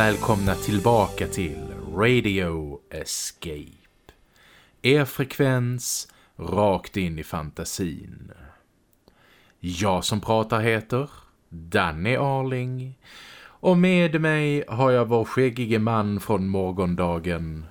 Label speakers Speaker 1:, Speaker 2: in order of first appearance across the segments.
Speaker 1: Välkomna tillbaka till Radio Escape. Er frekvens rakt in i fantasin. Jag som pratar heter Danny Arling och med mig har jag vår skäggige man från morgondagen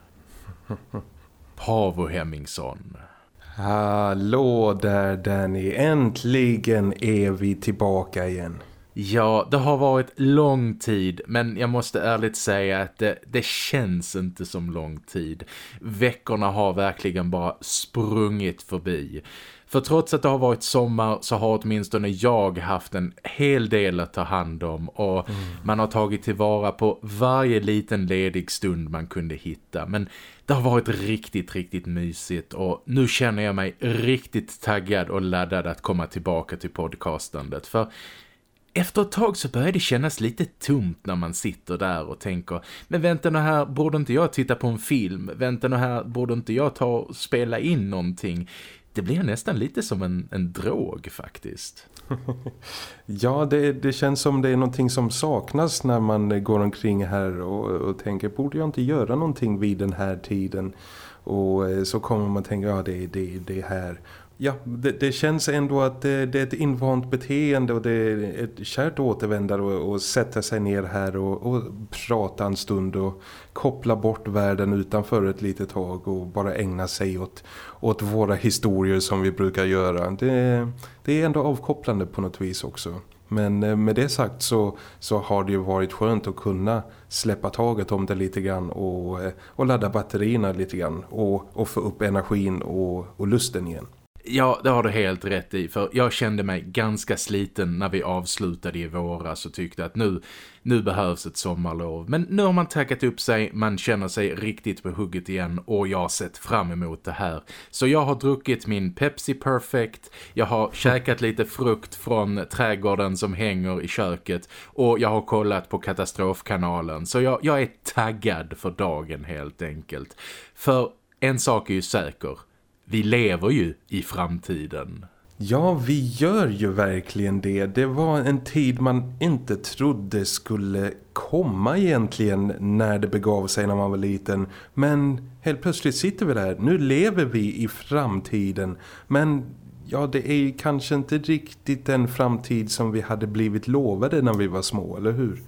Speaker 1: Pavo Hemmingsson.
Speaker 2: Hallå där Danny, äntligen är vi tillbaka igen.
Speaker 1: Ja, det har varit lång tid men jag måste ärligt säga att det, det, känns inte som lång tid. Veckorna har verkligen bara sprungit förbi. För trots att det har varit sommar så har åtminstone jag haft en hel del att ta hand om och mm. man har tagit tillvara på varje liten ledig stund man kunde hitta. Men det har varit riktigt, riktigt mysigt och nu känner jag mig riktigt taggad och laddad att komma tillbaka till podcastandet. För efter ett tag så börjar det kännas lite tomt när man sitter där och tänker Men vänta nu här, borde inte jag titta på en film? Vänta nu här, borde inte jag ta och spela in någonting? Det blir nästan lite som en, en drog faktiskt.
Speaker 2: ja, det, det känns som det är någonting som saknas när man går omkring här och, och tänker Borde jag inte göra någonting vid den här tiden? Och eh, så kommer man tänka, ja det är det, det här. Ja, det, det, känns ändå att det, det, är ett invant beteende och det är ett kärt återvändare att sätta sig ner här och, och, prata en stund och koppla bort världen utanför ett litet tag och bara ägna sig åt, åt våra historier som vi brukar göra. Det, det är ändå avkopplande på något vis också. Men eh, med det sagt så, så har det ju varit skönt att kunna släppa taget om det lite grann och, eh, och ladda batterierna lite grann och, och få upp energin och, och lusten igen.
Speaker 1: Ja, det har du helt rätt i. För jag kände mig ganska sliten när vi avslutade i våras och tyckte att nu, nu behövs ett sommarlov. Men nu har man tackat upp sig, man känner sig riktigt på hugget igen och jag har sett fram emot det här. Så jag har druckit min Pepsi Perfect, jag har käkat lite frukt från trädgården som hänger i köket och jag har kollat på katastrofkanalen. Så jag, jag är taggad för dagen helt enkelt. För en sak är ju säker vi lever ju i framtiden.
Speaker 2: Ja, vi gör ju verkligen det. Det var en tid man inte trodde skulle komma egentligen när det begav sig när man var liten. Men helt plötsligt sitter vi där. Nu lever vi i framtiden. Men ja, det är ju kanske inte riktigt den framtid som vi hade blivit lovade när vi var små, eller hur?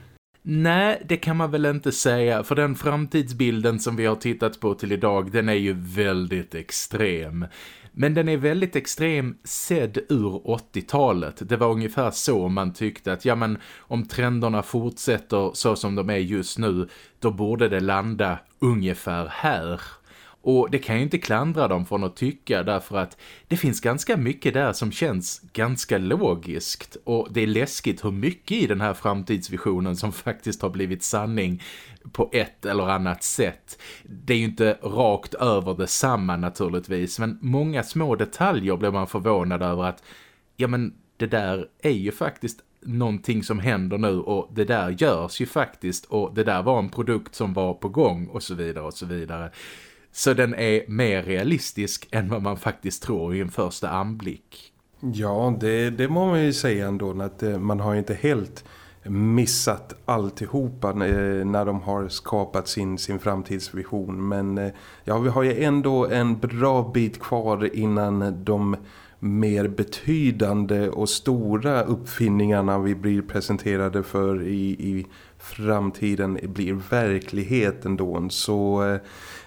Speaker 1: Nej, det kan man väl inte säga. För den framtidsbilden som vi har tittat på till idag, den är ju väldigt extrem. Men den är väldigt extrem sedd ur 80-talet. Det var ungefär så man tyckte att ja men om trenderna fortsätter så som de är just nu, då borde det landa ungefär här. Och det kan ju inte klandra dem från att tycka därför att det finns ganska mycket där som känns ganska logiskt. Och det är läskigt hur mycket i den här framtidsvisionen som faktiskt har blivit sanning på ett eller annat sätt. Det är ju inte rakt över detsamma naturligtvis men många små detaljer blir man förvånad över att ja men det där är ju faktiskt någonting som händer nu och det där görs ju faktiskt och det där var en produkt som var på gång och så vidare och så vidare. Så den är mer realistisk än vad man faktiskt tror i en första anblick.
Speaker 2: Ja, det, det må man ju säga ändå att eh, man har inte helt missat alltihopa eh, när de har skapat sin, sin framtidsvision. Men eh, ja, vi har ju ändå en bra bit kvar innan de mer betydande och stora uppfinningarna vi blir presenterade för i, i framtiden blir verklighet ändå. Så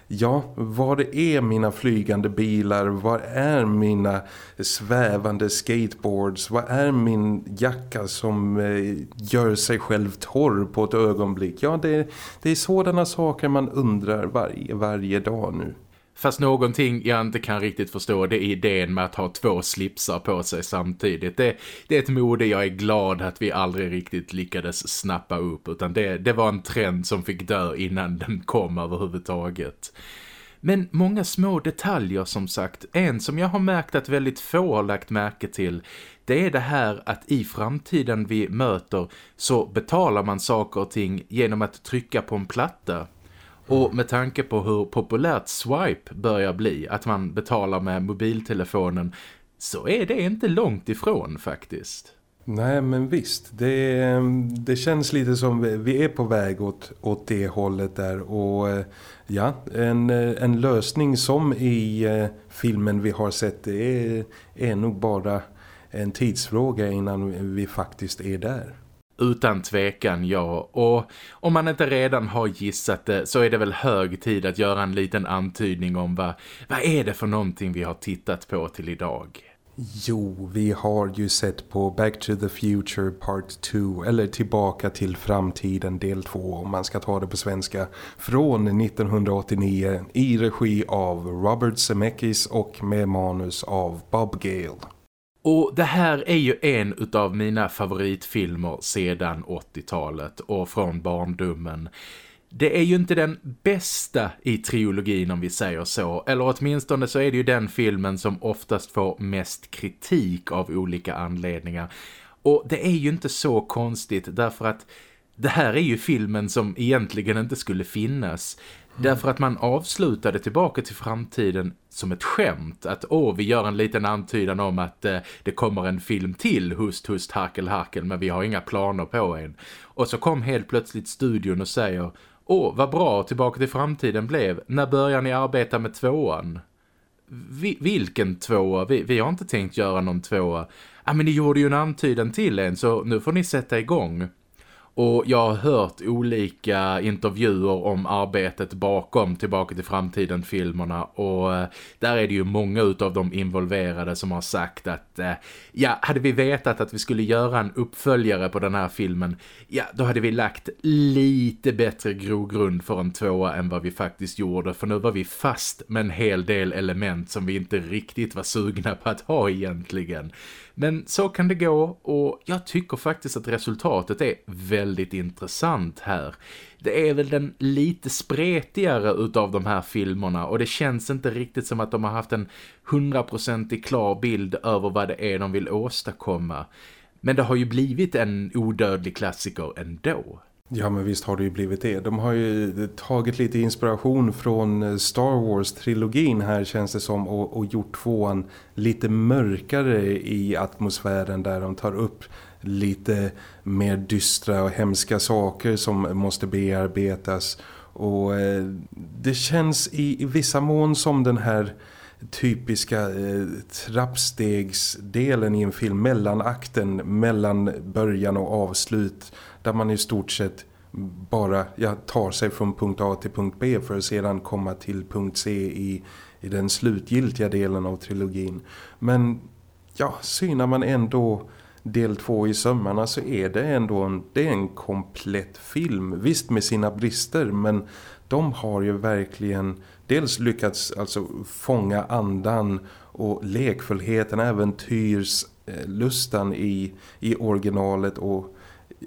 Speaker 2: ja, var är mina flygande bilar? Var är mina svävande skateboards? Vad är min jacka som eh, gör sig själv torr på ett ögonblick? Ja, det, det är sådana saker man undrar varje, varje dag nu.
Speaker 1: Fast någonting jag inte kan riktigt förstå det är idén med att ha två slipsar på sig samtidigt. Det, det är ett mode jag är glad att vi aldrig riktigt lyckades snappa upp utan det, det var en trend som fick dö innan den kom överhuvudtaget. Men många små detaljer som sagt, en som jag har märkt att väldigt få har lagt märke till det är det här att i framtiden vi möter så betalar man saker och ting genom att trycka på en platta. Och med tanke på hur populärt Swipe börjar bli, att man betalar med mobiltelefonen, så är det inte långt ifrån faktiskt.
Speaker 2: Nej men visst, det, det känns lite som vi är på väg åt, åt det hållet där och eh, ja, en, eh, en lösning som i eh, filmen vi har sett det är, är nog bara en tidsfråga innan vi faktiskt är där.
Speaker 1: Utan tvekan, ja. Och om man inte redan har gissat det så är det väl hög tid att göra en liten antydning om vad, vad är det för någonting vi har tittat på till idag.
Speaker 2: Jo, vi har ju sett på Back to the Future Part 2 eller Tillbaka till framtiden del 2 om man ska ta det på svenska från 1989 i regi av Robert Zemeckis och med manus av Bob Gale.
Speaker 1: Och det här är ju en av mina favoritfilmer sedan 80-talet och från barndomen. Det är ju inte den bästa i trilogin om vi säger så. Eller åtminstone så är det ju den filmen som oftast får mest kritik av olika anledningar. Och det är ju inte så konstigt därför att det här är ju filmen som egentligen inte skulle finnas. Därför att man avslutade tillbaka till framtiden som ett skämt. Att åh, vi gör en liten antydan om att eh, det kommer en film till, hust, hust, harkel, harkel. Men vi har inga planer på en. Och så kom helt plötsligt studion och säger Åh, vad bra Tillbaka till framtiden blev. När börjar ni arbeta med tvåan? Vi, vilken tvåa? Vi, vi har inte tänkt göra någon tvåa. Ja, men ni gjorde ju en antydan till en så nu får ni sätta igång. Och jag har hört olika intervjuer om arbetet bakom Tillbaka till framtiden-filmerna och eh, där är det ju många av de involverade som har sagt att eh, ja, hade vi vetat att vi skulle göra en uppföljare på den här filmen, ja, då hade vi lagt lite bättre grogrund för en tvåa än vad vi faktiskt gjorde för nu var vi fast med en hel del element som vi inte riktigt var sugna på att ha egentligen. Men så kan det gå och jag tycker faktiskt att resultatet är väldigt väldigt intressant här. Det är väl den lite spretigare utav de här filmerna och det känns inte riktigt som att de har haft en hundraprocentig klar bild över vad det är de vill åstadkomma. Men det har ju blivit en odödlig klassiker ändå.
Speaker 2: Ja men visst har det ju blivit det. De har ju tagit lite inspiration från eh, Star Wars-trilogin här känns det som och, och gjort tvåan lite mörkare i atmosfären där de tar upp lite mer dystra och hemska saker som måste bearbetas. Och eh, det känns i, i vissa mån som den här typiska eh, trappstegsdelen i en film mellanakten mellan början och avslut där man i stort sett bara ja, tar sig från punkt A till punkt B för att sedan komma till punkt C i, i den slutgiltiga delen av trilogin. Men ja, synar man ändå del två i sömmarna så är det ändå en, det är en komplett film. Visst med sina brister men de har ju verkligen dels lyckats alltså fånga andan och lekfullheten, äventyrslustan i, i originalet och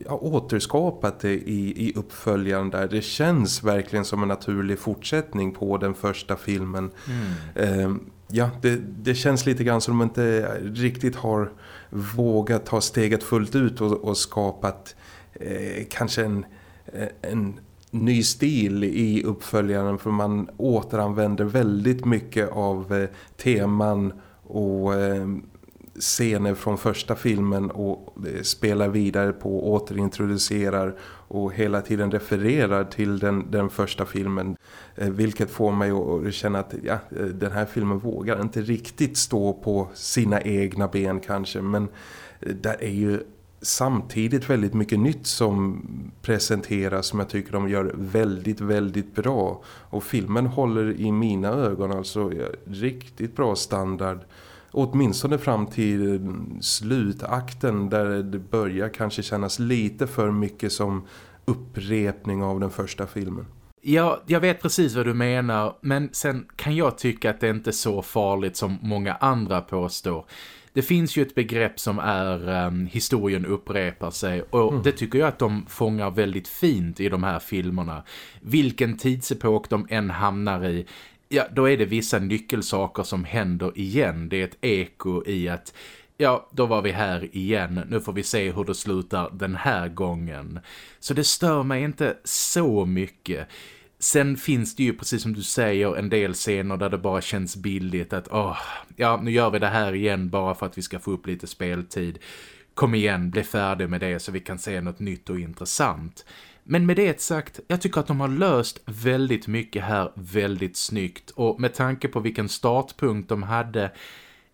Speaker 2: ja, återskapat det i, i uppföljaren där. Det känns verkligen som en naturlig fortsättning på den första filmen. Mm. Eh, ja, det, det känns lite grann som de inte riktigt har våga ta steget fullt ut och, och skapat eh, kanske en, eh, en ny stil i uppföljaren. För man återanvänder väldigt mycket av eh, teman och eh, scener från första filmen och eh, spelar vidare på, återintroducerar och hela tiden refererar till den, den första filmen. Eh, vilket får mig att känna att ja, eh, den här filmen vågar inte riktigt stå på sina egna ben kanske men eh, där är ju samtidigt väldigt mycket nytt som presenteras som jag tycker de gör väldigt, väldigt bra. Och filmen håller i mina ögon alltså riktigt bra standard åtminstone fram till slutakten där det börjar kanske kännas lite för mycket som upprepning av den första filmen.
Speaker 1: Ja, jag vet precis vad du menar men sen kan jag tycka att det inte är så farligt som många andra påstår. Det finns ju ett begrepp som är um, historien upprepar sig och mm. det tycker jag att de fångar väldigt fint i de här filmerna. Vilken tidsepok de än hamnar i ja, då är det vissa nyckelsaker som händer igen. Det är ett eko i att ja, då var vi här igen. Nu får vi se hur det slutar den här gången. Så det stör mig inte så mycket. Sen finns det ju, precis som du säger, en del scener där det bara känns billigt att, åh, ja, nu gör vi det här igen bara för att vi ska få upp lite speltid. kom igen, bli färdig med det så vi kan se något nytt och intressant. Men med det sagt, jag tycker att de har löst väldigt mycket här väldigt snyggt och med tanke på vilken startpunkt de hade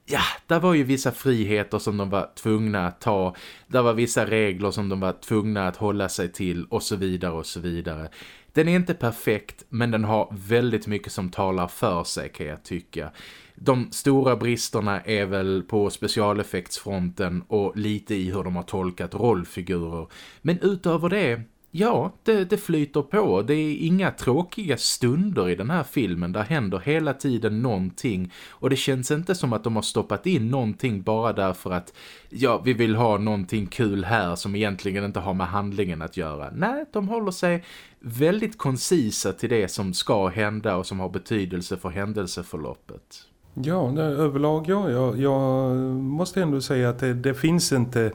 Speaker 1: ja, där var ju vissa friheter som de var tvungna att ta. Där var vissa regler som de var tvungna att hålla sig till och så vidare och så vidare. Den är inte perfekt men den har väldigt mycket som talar för sig kan jag tycka. De stora bristerna är väl på specialeffektsfronten och lite i hur de har tolkat rollfigurer. Men utöver det Ja, det, det flyter på. Det är inga tråkiga stunder i den här filmen. Där händer hela tiden någonting. Och det känns inte som att de har stoppat in någonting bara därför att ja, vi vill ha någonting kul här som egentligen inte har med handlingen att göra. Nej, de håller sig väldigt koncisa till det som ska hända och som har betydelse för händelseförloppet.
Speaker 2: Ja, överlag ja. Jag, jag måste ändå säga att det, det finns inte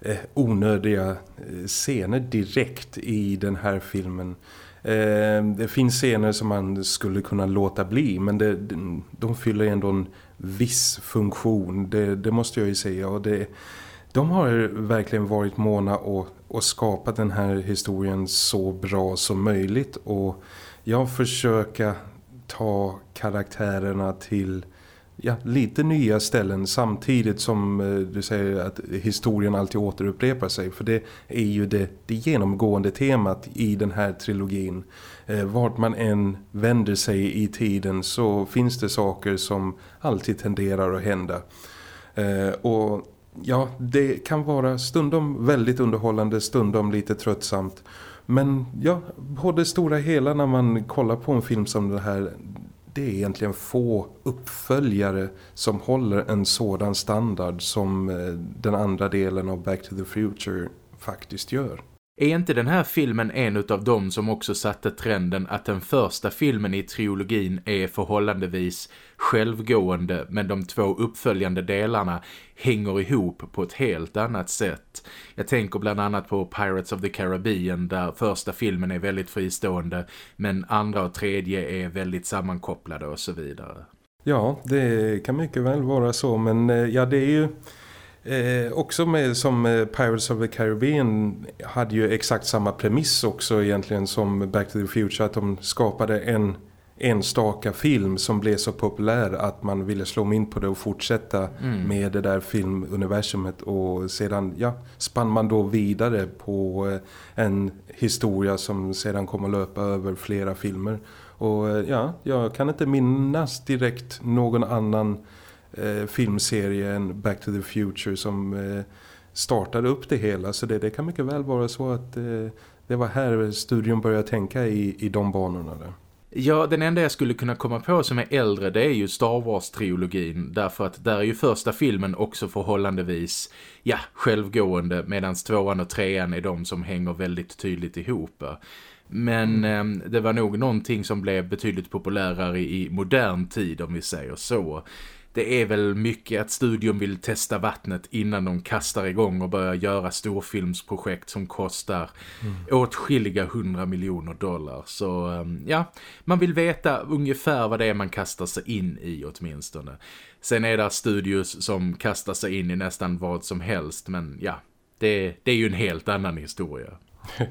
Speaker 2: eh, onödiga eh, scener direkt i den här filmen. Eh, det finns scener som man skulle kunna låta bli men det, de fyller ändå en viss funktion, det, det måste jag ju säga. Och det, de har verkligen varit måna och, och skapat den här historien så bra som möjligt och jag försöker ta karaktärerna till ja, lite nya ställen samtidigt som eh, du säger att historien alltid återupprepar sig. För det är ju det, det genomgående temat i den här trilogin. Eh, vart man än vänder sig i tiden så finns det saker som alltid tenderar att hända. Eh, och ja, det kan vara stundom väldigt underhållande, stundom lite tröttsamt. Men ja, på det stora hela när man kollar på en film som den här det är egentligen få uppföljare som håller en sådan standard som eh, den andra delen av Back to the Future faktiskt gör.
Speaker 1: Är inte den här filmen en av dem som också satte trenden att den första filmen i trilogin är förhållandevis självgående men de två uppföljande delarna hänger ihop på ett helt annat sätt. Jag tänker bland annat på Pirates of the Caribbean där första filmen är väldigt fristående men andra och tredje är väldigt sammankopplade och så vidare.
Speaker 2: Ja, det kan mycket väl vara så men eh, ja det är ju Eh, också med, som eh, Pirates of the Caribbean hade ju exakt samma premiss också egentligen som Back to the Future att de skapade en enstaka film som blev så populär att man ville slå in på det och fortsätta mm. med det där filmuniversumet och sedan ja, spann man då vidare på eh, en historia som sedan kommer löpa över flera filmer och eh, ja, jag kan inte minnas direkt någon annan eh, filmserie än Back to the Future som eh, startade upp det hela. Så det, det kan mycket väl vara så att eh, det var här studion började tänka i, i de banorna där.
Speaker 1: Ja, den enda jag skulle kunna komma på som är äldre det är ju Star Wars-trilogin. Därför att där är ju första filmen också förhållandevis ja, självgående medan tvåan och trean är de som hänger väldigt tydligt ihop. Men mm. eh, det var nog någonting som blev betydligt populärare i modern tid om vi säger så det är väl mycket att studion vill testa vattnet innan de kastar igång och börjar göra storfilmsprojekt som kostar mm. åtskilliga hundra miljoner dollar. Så ehm, ja, man vill veta ungefär vad det är man kastar sig in i åtminstone. Sen är det studios som kastar sig in i nästan vad som helst, men ja, det, det är ju en helt annan historia.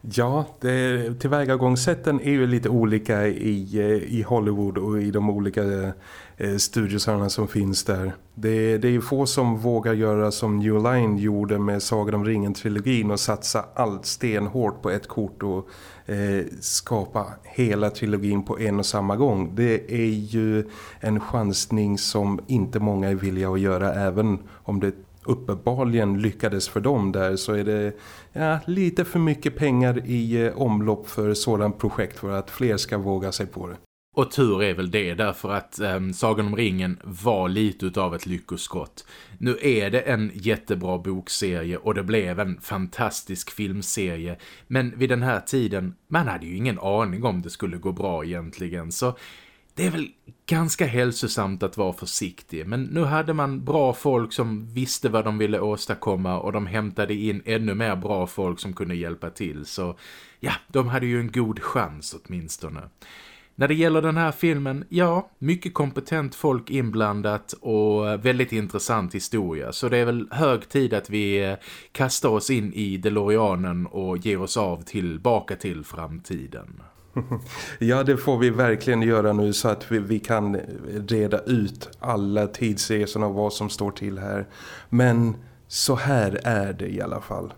Speaker 2: Ja, det, tillvägagångssätten är ju lite olika i, eh, i Hollywood och i de olika eh, Eh, studiosarna som finns där. Det, det är ju få som vågar göra som New Line gjorde med Sagan om ringen-trilogin och satsa allt stenhårt på ett kort och eh, skapa hela trilogin på en och samma gång. Det är ju en chansning som inte många är villiga att göra även om det uppenbarligen lyckades för dem där så är det ja, lite för mycket pengar i eh, omlopp för sådant projekt för att fler ska våga sig på det.
Speaker 1: Och tur är väl det därför att eh, Sagan om ringen var lite av ett lyckoskott. Nu är det en jättebra bokserie och det blev en fantastisk filmserie. Men vid den här tiden, man hade ju ingen aning om det skulle gå bra egentligen. Så det är väl ganska hälsosamt att vara försiktig. Men nu hade man bra folk som visste vad de ville åstadkomma och de hämtade in ännu mer bra folk som kunde hjälpa till. Så ja, de hade ju en god chans åtminstone. När det gäller den här filmen, ja, mycket kompetent folk inblandat och väldigt intressant historia. Så det är väl hög tid att vi eh, kastar oss in i DeLoreanen och ger oss av tillbaka till framtiden.
Speaker 2: Ja, det får vi verkligen göra nu så att vi, vi kan reda ut alla tidsresorna och vad som står till här. Men så här är det i alla fall.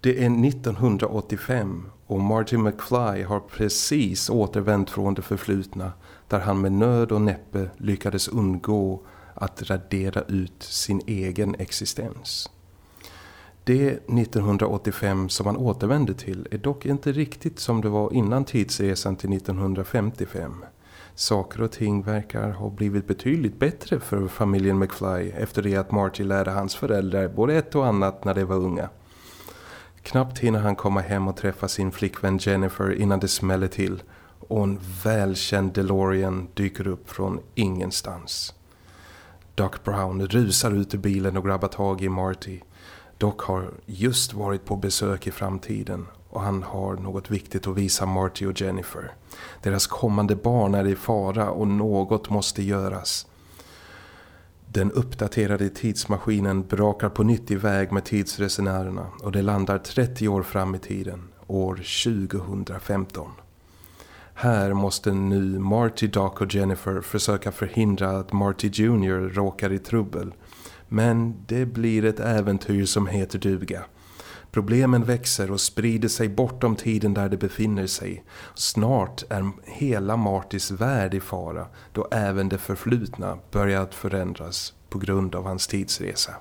Speaker 2: Det är 1985 och Martin McFly har precis återvänt från det förflutna där han med nöd och näppe lyckades undgå att radera ut sin egen existens. Det 1985 som han återvände till är dock inte riktigt som det var innan tidsresan till 1955. Saker och ting verkar ha blivit betydligt bättre för familjen McFly efter det att Marty lärde hans föräldrar både ett och annat när de var unga. Knappt hinner han komma hem och träffa sin flickvän Jennifer innan det smäller till och en välkänd DeLorean dyker upp från ingenstans. Doc Brown rusar ut ur bilen och grabbar tag i Marty. Doc har just varit på besök i framtiden och han har något viktigt att visa Marty och Jennifer. Deras kommande barn är i fara och något måste göras. Den uppdaterade tidsmaskinen brakar på nytt iväg med tidsresenärerna och det landar 30 år fram i tiden, år 2015. Här måste nu Marty, Doc och Jennifer försöka förhindra att Marty Jr. råkar i trubbel. Men det blir ett äventyr som heter duga. Problemen växer och sprider sig bortom tiden där det befinner sig. Snart är hela Martys värld i fara då även det förflutna börjar att förändras på grund av hans tidsresa.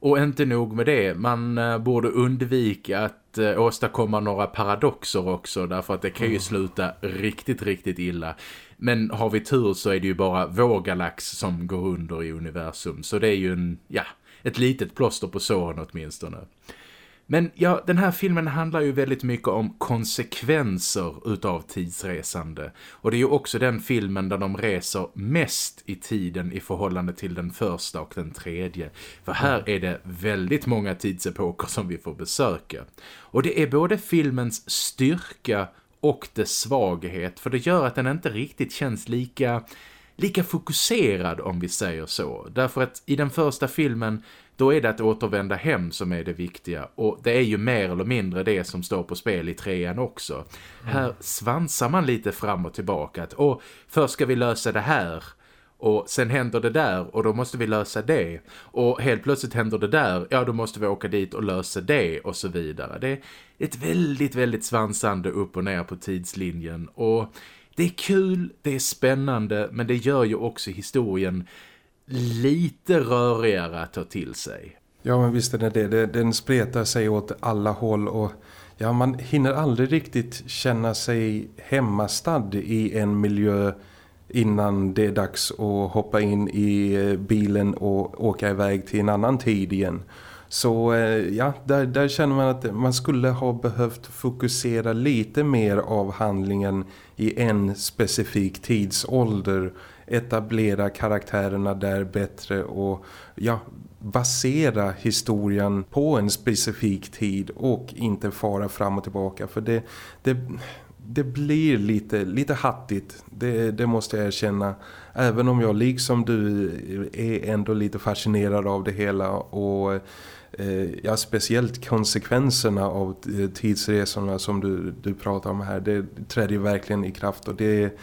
Speaker 1: Och inte nog med det, man eh, borde undvika att eh, åstadkomma några paradoxer också därför att det kan ju mm. sluta riktigt, riktigt illa. Men har vi tur så är det ju bara vår galax som går under i universum så det är ju en, ja, ett litet plåster på såren åtminstone. Men ja, den här filmen handlar ju väldigt mycket om konsekvenser utav tidsresande. Och det är ju också den filmen där de reser mest i tiden i förhållande till den första och den tredje. För här är det väldigt många tidsepoker som vi får besöka. Och det är både filmens styrka och dess svaghet. För det gör att den inte riktigt känns lika lika fokuserad om vi säger så. Därför att i den första filmen då är det att återvända hem som är det viktiga. Och det är ju mer eller mindre det som står på spel i trean också. Mm. Här svansar man lite fram och tillbaka. Att, och först ska vi lösa det här. Och sen händer det där och då måste vi lösa det. Och helt plötsligt händer det där, ja då måste vi åka dit och lösa det och så vidare. Det är ett väldigt, väldigt svansande upp och ner på tidslinjen. Och det är kul, det är spännande men det gör ju också historien lite rörigare att ta till sig.
Speaker 2: Ja men visst är det. Den spretar sig åt alla håll och ja, man hinner aldrig riktigt känna sig hemmastad i en miljö innan det är dags att hoppa in i eh, bilen och åka iväg till en annan tid igen. Så eh, ja, där, där känner man att man skulle ha behövt fokusera lite mer av handlingen i en specifik tidsålder etablera karaktärerna där bättre och ja, basera historien på en specifik tid och inte fara fram och tillbaka för det, det, det blir lite, lite hattigt, det, det måste jag erkänna. Även om jag liksom du är ändå lite fascinerad av det hela och eh, ja, speciellt konsekvenserna av eh, tidsresorna som du, du pratar om här, det träder verkligen i kraft och det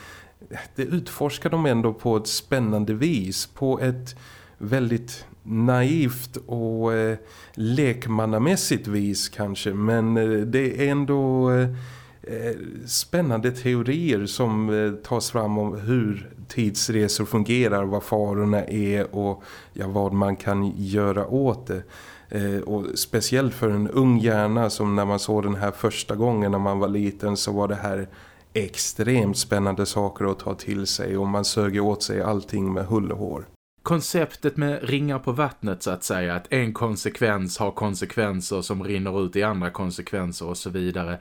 Speaker 2: det utforskar de ändå på ett spännande vis. På ett väldigt naivt och eh, lekmannamässigt vis kanske. Men eh, det är ändå eh, eh spännande teorier som eh, tas fram om hur tidsresor fungerar, vad farorna är och ja, vad man kan göra åt det. Eh, och speciellt för en ung hjärna som när man såg den här första gången när man var liten så var det här extremt spännande saker att ta till sig och man söger åt sig allting med hull och hår.
Speaker 1: Konceptet med ringar på vattnet så att säga, att en konsekvens har konsekvenser som rinner ut i andra konsekvenser och så vidare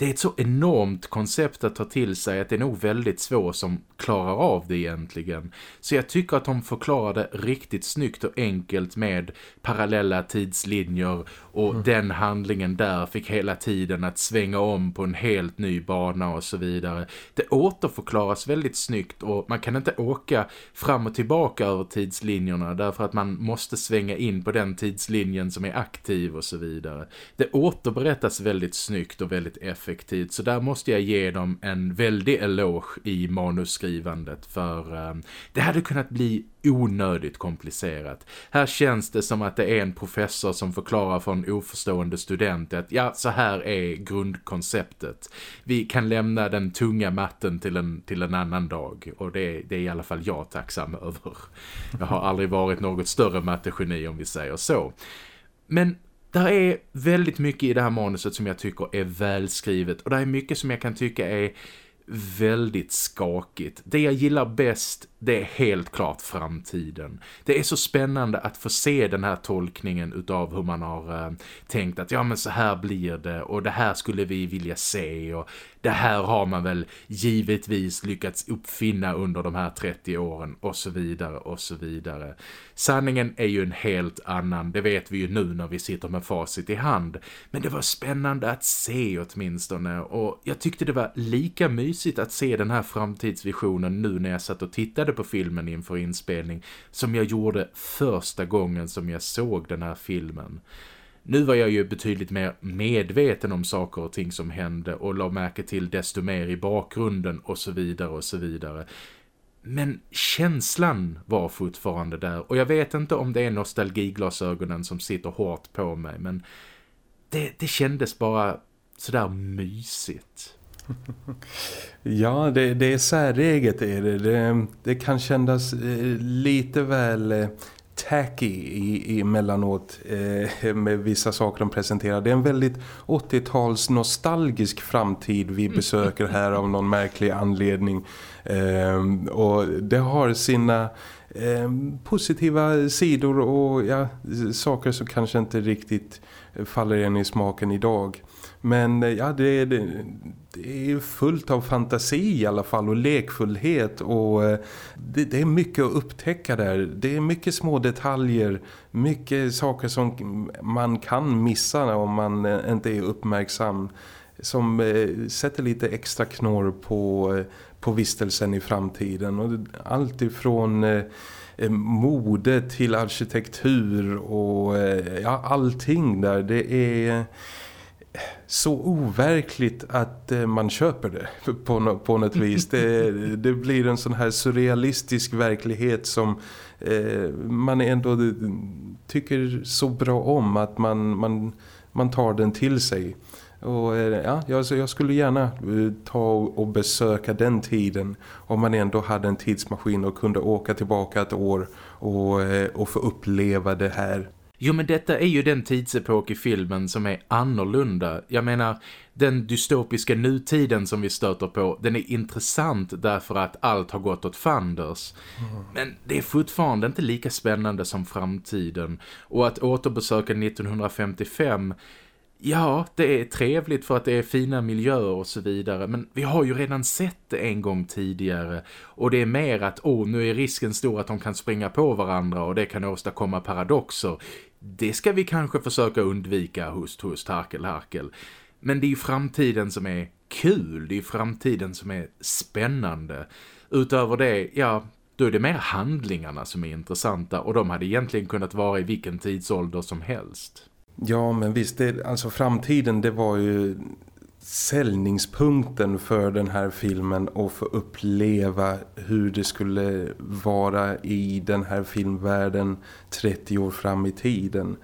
Speaker 1: det är ett så enormt koncept att ta till sig att det är nog väldigt svårt som klarar av det egentligen. Så jag tycker att de förklarar det riktigt snyggt och enkelt med parallella tidslinjer och mm. den handlingen där fick hela tiden att svänga om på en helt ny bana och så vidare. Det återförklaras väldigt snyggt och man kan inte åka fram och tillbaka över tidslinjerna därför att man måste svänga in på den tidslinjen som är aktiv och så vidare. Det återberättas väldigt snyggt och väldigt effektivt så där måste jag ge dem en väldig eloge i manusskrivandet för eh, det hade kunnat bli onödigt komplicerat. Här känns det som att det är en professor som förklarar för en oförstående student att ja, så här är grundkonceptet. Vi kan lämna den tunga matten till en, till en annan dag och det, det är i alla fall jag tacksam över. Jag har aldrig varit något större mattegeni om vi säger så. Men där är väldigt mycket i det här manuset som jag tycker är välskrivet och det är mycket som jag kan tycka är väldigt skakigt. Det jag gillar bäst, det är helt klart framtiden. Det är så spännande att få se den här tolkningen utav hur man har eh, tänkt att ja men så här blir det och det här skulle vi vilja se och det här har man väl givetvis lyckats uppfinna under de här 30 åren och så vidare och så vidare. Sanningen är ju en helt annan, det vet vi ju nu när vi sitter med facit i hand. Men det var spännande att se åtminstone och jag tyckte det var lika mysigt att se den här framtidsvisionen nu när jag satt och tittade på filmen inför inspelning som jag gjorde första gången som jag såg den här filmen. Nu var jag ju betydligt mer medveten om saker och ting som hände och la märke till desto mer i bakgrunden och så vidare och så vidare. Men känslan var fortfarande där och jag vet inte om det är nostalgiglasögonen som sitter hårt på mig men det, det kändes bara sådär mysigt.
Speaker 2: Ja, det, det är säreget är det. det. Det kan kännas eh, lite väl eh, tacky i, i mellanåt eh, med vissa saker de presenterar. Det är en väldigt 80-tals nostalgisk framtid vi besöker här av någon märklig anledning. Eh, och det har sina eh, positiva sidor och ja, saker som kanske inte riktigt faller en i smaken idag. Men eh, ja, det, det, det, är fullt av fantasi i alla fall och lekfullhet och eh, det, det, är mycket att upptäcka där. Det är mycket små detaljer, mycket saker som man kan missa om man eh, inte är uppmärksam. Som sätter lite extra knorr på, på vistelsen i framtiden. Och allt ifrån mode till arkitektur och ja, allting där. Det är så overkligt att eh, man köper det på, på något vis. Det, det blir en sån här surrealistisk verklighet som eh, man ändå tycker så bra om att man, man, man tar den till sig. Och eh, ja, jag, jag skulle gärna eh, ta och besöka den tiden om man ändå hade en tidsmaskin och kunde åka tillbaka ett år och, och få uppleva det här
Speaker 1: Jo men detta är ju den tidsepok i filmen som är annorlunda. Jag menar, den dystopiska nutiden som vi stöter på, den är intressant därför att allt har gått åt fanders. Mm. Men det är fortfarande inte lika spännande som framtiden. Och att återbesöka 1955... Ja, det är trevligt för att det är fina miljöer och så vidare. Men vi har ju redan sett det en gång tidigare. Och det är mer att, åh, nu är risken stor att de kan springa på varandra och det kan åstadkomma paradoxer. Det ska vi kanske försöka undvika, hust, hust, harkel, harkel. Men det är ju framtiden som är kul, det är framtiden som är spännande. Utöver det, ja, då är det mer handlingarna som är intressanta och de hade egentligen kunnat vara i vilken tidsålder som helst.
Speaker 2: Ja, men visst, det, alltså framtiden det var ju säljningspunkten för den här filmen och få uppleva hur det skulle vara i den här filmvärlden 30 år fram i tiden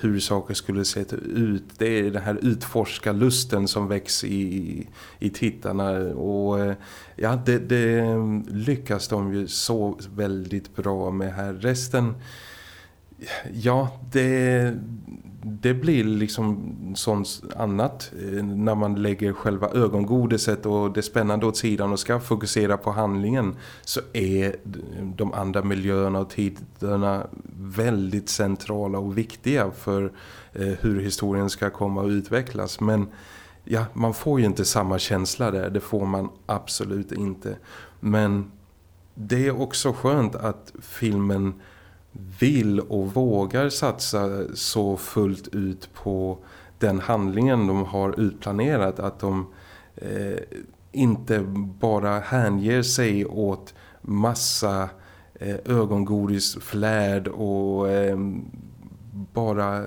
Speaker 2: hur saker skulle se ut. Det är den här utforskarlusten som väcks i, i tittarna och eh, ja, det, det lyckas de ju så väldigt bra med här. Resten, ja, det, det blir liksom sånt annat eh, när man lägger själva ögongodiset och det spännande åt sidan och ska fokusera på handlingen så är de andra miljöerna och tiderna väldigt centrala och viktiga för eh, hur historien ska komma att utvecklas men ja, man får ju inte samma känsla där, det får man absolut inte. Men det är också skönt att filmen vill och vågar satsa så fullt ut på den handlingen de har utplanerat att de eh, inte bara hänger sig åt massa eh, ögongodis, flärd och eh, bara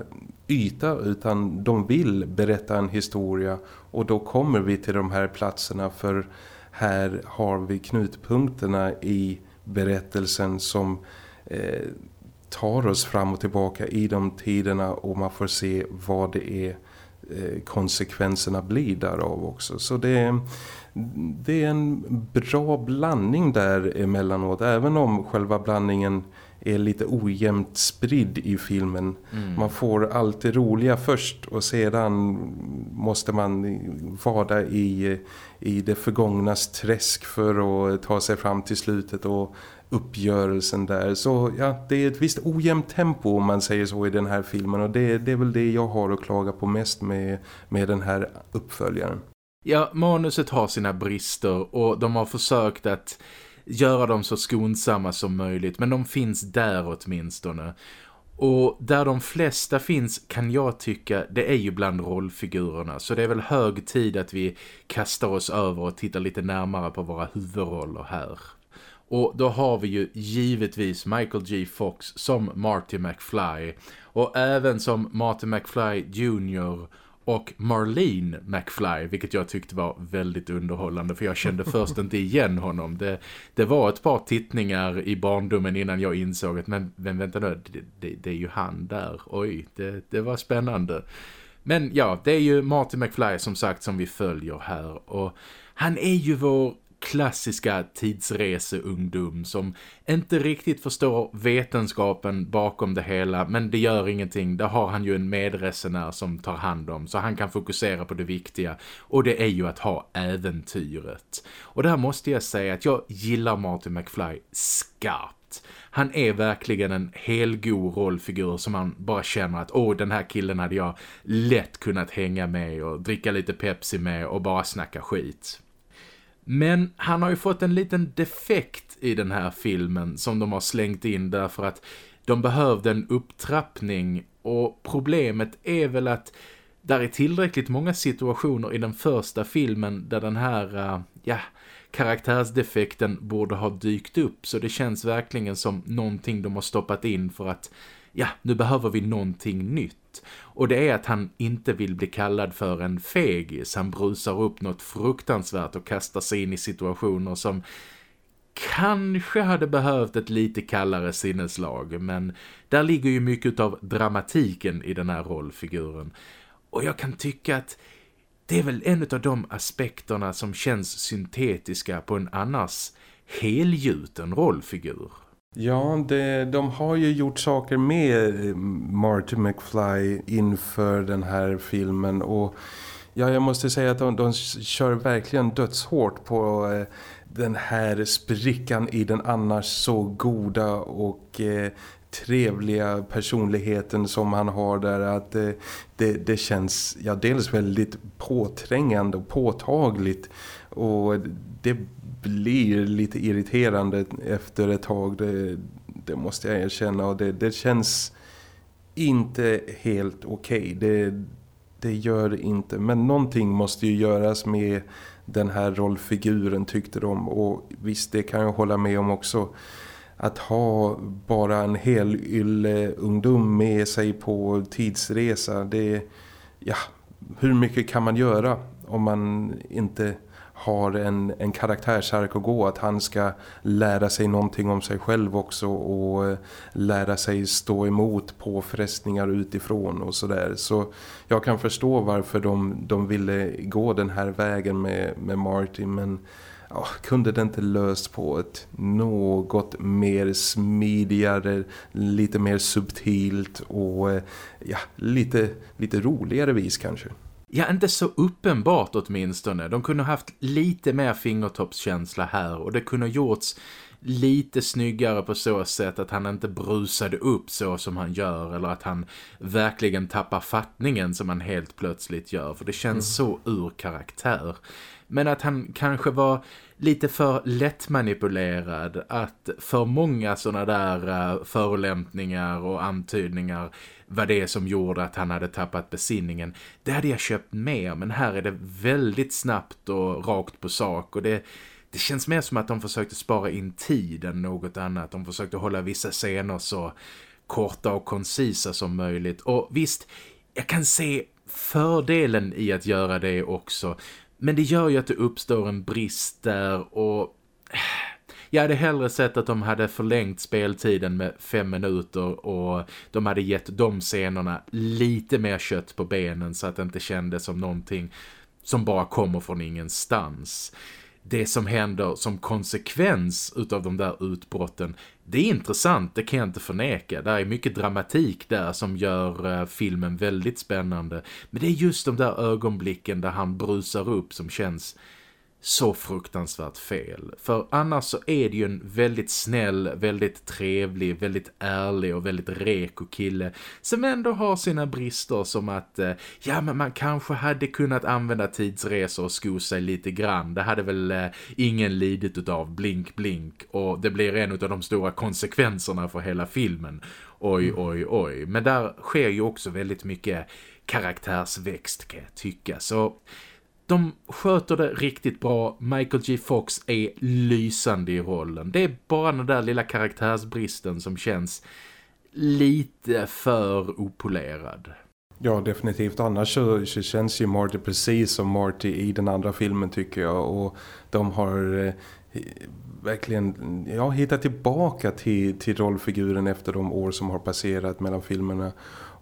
Speaker 2: yta utan de vill berätta en historia. Och då kommer vi till de här platserna för här har vi knutpunkterna i berättelsen som eh, tar oss fram och tillbaka i de tiderna och man får se vad det är eh, konsekvenserna blir därav också. Så det är, det är en bra blandning där emellanåt även om själva blandningen är lite ojämnt spridd i filmen. Mm. Man får allt det roliga först och sedan måste man vada i, i det förgångnas träsk för att ta sig fram till slutet och uppgörelsen där. Så ja, det är ett visst ojämnt tempo om man säger så i den här filmen och det, det är väl det jag har att klaga på mest med, med den här uppföljaren.
Speaker 1: Ja, manuset har sina brister och de har försökt att göra dem så skonsamma som möjligt men de finns där åtminstone. Och där de flesta finns kan jag tycka det är ju bland rollfigurerna så det är väl hög tid att vi kastar oss över och tittar lite närmare på våra huvudroller här. Och då har vi ju givetvis Michael G. Fox som Marty McFly och även som Marty McFly Jr och Marlene McFly, vilket jag tyckte var väldigt underhållande för jag kände först inte igen honom. Det, det var ett par tittningar i barndomen innan jag insåg att men, men vänta nu, det, det, det är ju han där. Oj, det, det var spännande. Men ja, det är ju Marty McFly som sagt som vi följer här och han är ju vår klassiska tidsreseungdom som inte riktigt förstår vetenskapen bakom det hela men det gör ingenting. Där har han ju en medresenär som tar hand om så han kan fokusera på det viktiga och det är ju att ha äventyret. Och där måste jag säga att jag gillar Martin McFly skarpt. Han är verkligen en helgod rollfigur som man bara känner att åh den här killen hade jag lätt kunnat hänga med och dricka lite Pepsi med och bara snacka skit. Men han har ju fått en liten defekt i den här filmen som de har slängt in därför att de behövde en upptrappning och problemet är väl att där är tillräckligt många situationer i den första filmen där den här uh, ja, karaktärsdefekten borde ha dykt upp så det känns verkligen som någonting de har stoppat in för att ja, nu behöver vi någonting nytt. Och det är att han inte vill bli kallad för en fegis. Han brusar upp något fruktansvärt och kastar sig in i situationer som kanske hade behövt ett lite kallare sinneslag. Men där ligger ju mycket av dramatiken i den här rollfiguren. Och jag kan tycka att det är väl en av de aspekterna som känns syntetiska på en annars helgjuten rollfigur.
Speaker 2: Ja, det, de har ju gjort saker med eh, Marty McFly inför den här filmen och ja, jag måste säga att de, de kör verkligen dödshårt på eh, den här sprickan i den annars så goda och eh, trevliga personligheten som han har där att eh, det, det känns ja, dels väldigt påträngande och påtagligt och det blir lite irriterande efter ett tag, det, det måste jag erkänna. Och det, det känns inte helt okej. Okay. Det, det gör det inte. Men någonting måste ju göras med den här rollfiguren tyckte de. Och visst, det kan jag hålla med om också. Att ha bara en hel ylle ungdom med sig på tidsresa, det ja, hur mycket kan man göra om man inte har en, en karaktärsark att gå. Att han ska lära sig någonting om sig själv också och eh, lära sig stå emot påfrestningar utifrån och sådär. Så jag kan förstå varför de, de ville gå den här vägen med, med Martin men ja, kunde det inte löst på ett något mer smidigare, lite mer subtilt och eh, ja, lite, lite roligare vis kanske.
Speaker 1: Ja, inte så uppenbart åtminstone. De kunde ha haft lite mer fingertoppskänsla här och det kunde ha gjorts lite snyggare på så sätt att han inte brusade upp så som han gör eller att han verkligen tappar fattningen som han helt plötsligt gör för det känns mm. så ur karaktär. Men att han kanske var lite för lättmanipulerad att för många sådana där uh, förolämpningar och antydningar var det som gjorde att han hade tappat besinningen. Det hade jag köpt mer men här är det väldigt snabbt och rakt på sak och det, det känns mer som att de försökte spara in tid än något annat. De försökte hålla vissa scener så korta och koncisa som möjligt. Och visst, jag kan se fördelen i att göra det också. Men det gör ju att det uppstår en brist där och... Jag hade hellre sett att de hade förlängt speltiden med fem minuter och de hade gett de scenerna lite mer kött på benen så att det inte kändes som någonting som bara kommer från ingenstans. Det som händer som konsekvens utav de där utbrotten det är intressant, det kan jag inte förneka. Det är mycket dramatik där som gör eh, filmen väldigt spännande. Men det är just de där ögonblicken där han brusar upp som känns så fruktansvärt fel. För annars så är det ju en väldigt snäll, väldigt trevlig, väldigt ärlig och väldigt reko kille som ändå har sina brister som att eh, ja men man kanske hade kunnat använda tidsresor och sko sig lite grann. Det hade väl eh, ingen lidit av blink blink och det blir en av de stora konsekvenserna för hela filmen. Oj, mm. oj, oj. Men där sker ju också väldigt mycket karaktärsväxt kan jag tycka. Så de sköter det riktigt bra. Michael G. Fox är lysande i rollen. Det är bara den där lilla karaktärsbristen som känns lite för opolerad.
Speaker 2: Ja, definitivt. Annars så, så känns ju Marty precis som Marty i den andra filmen tycker jag. Och de har eh, verkligen ja, hittat tillbaka till, till rollfiguren efter de år som har passerat mellan filmerna.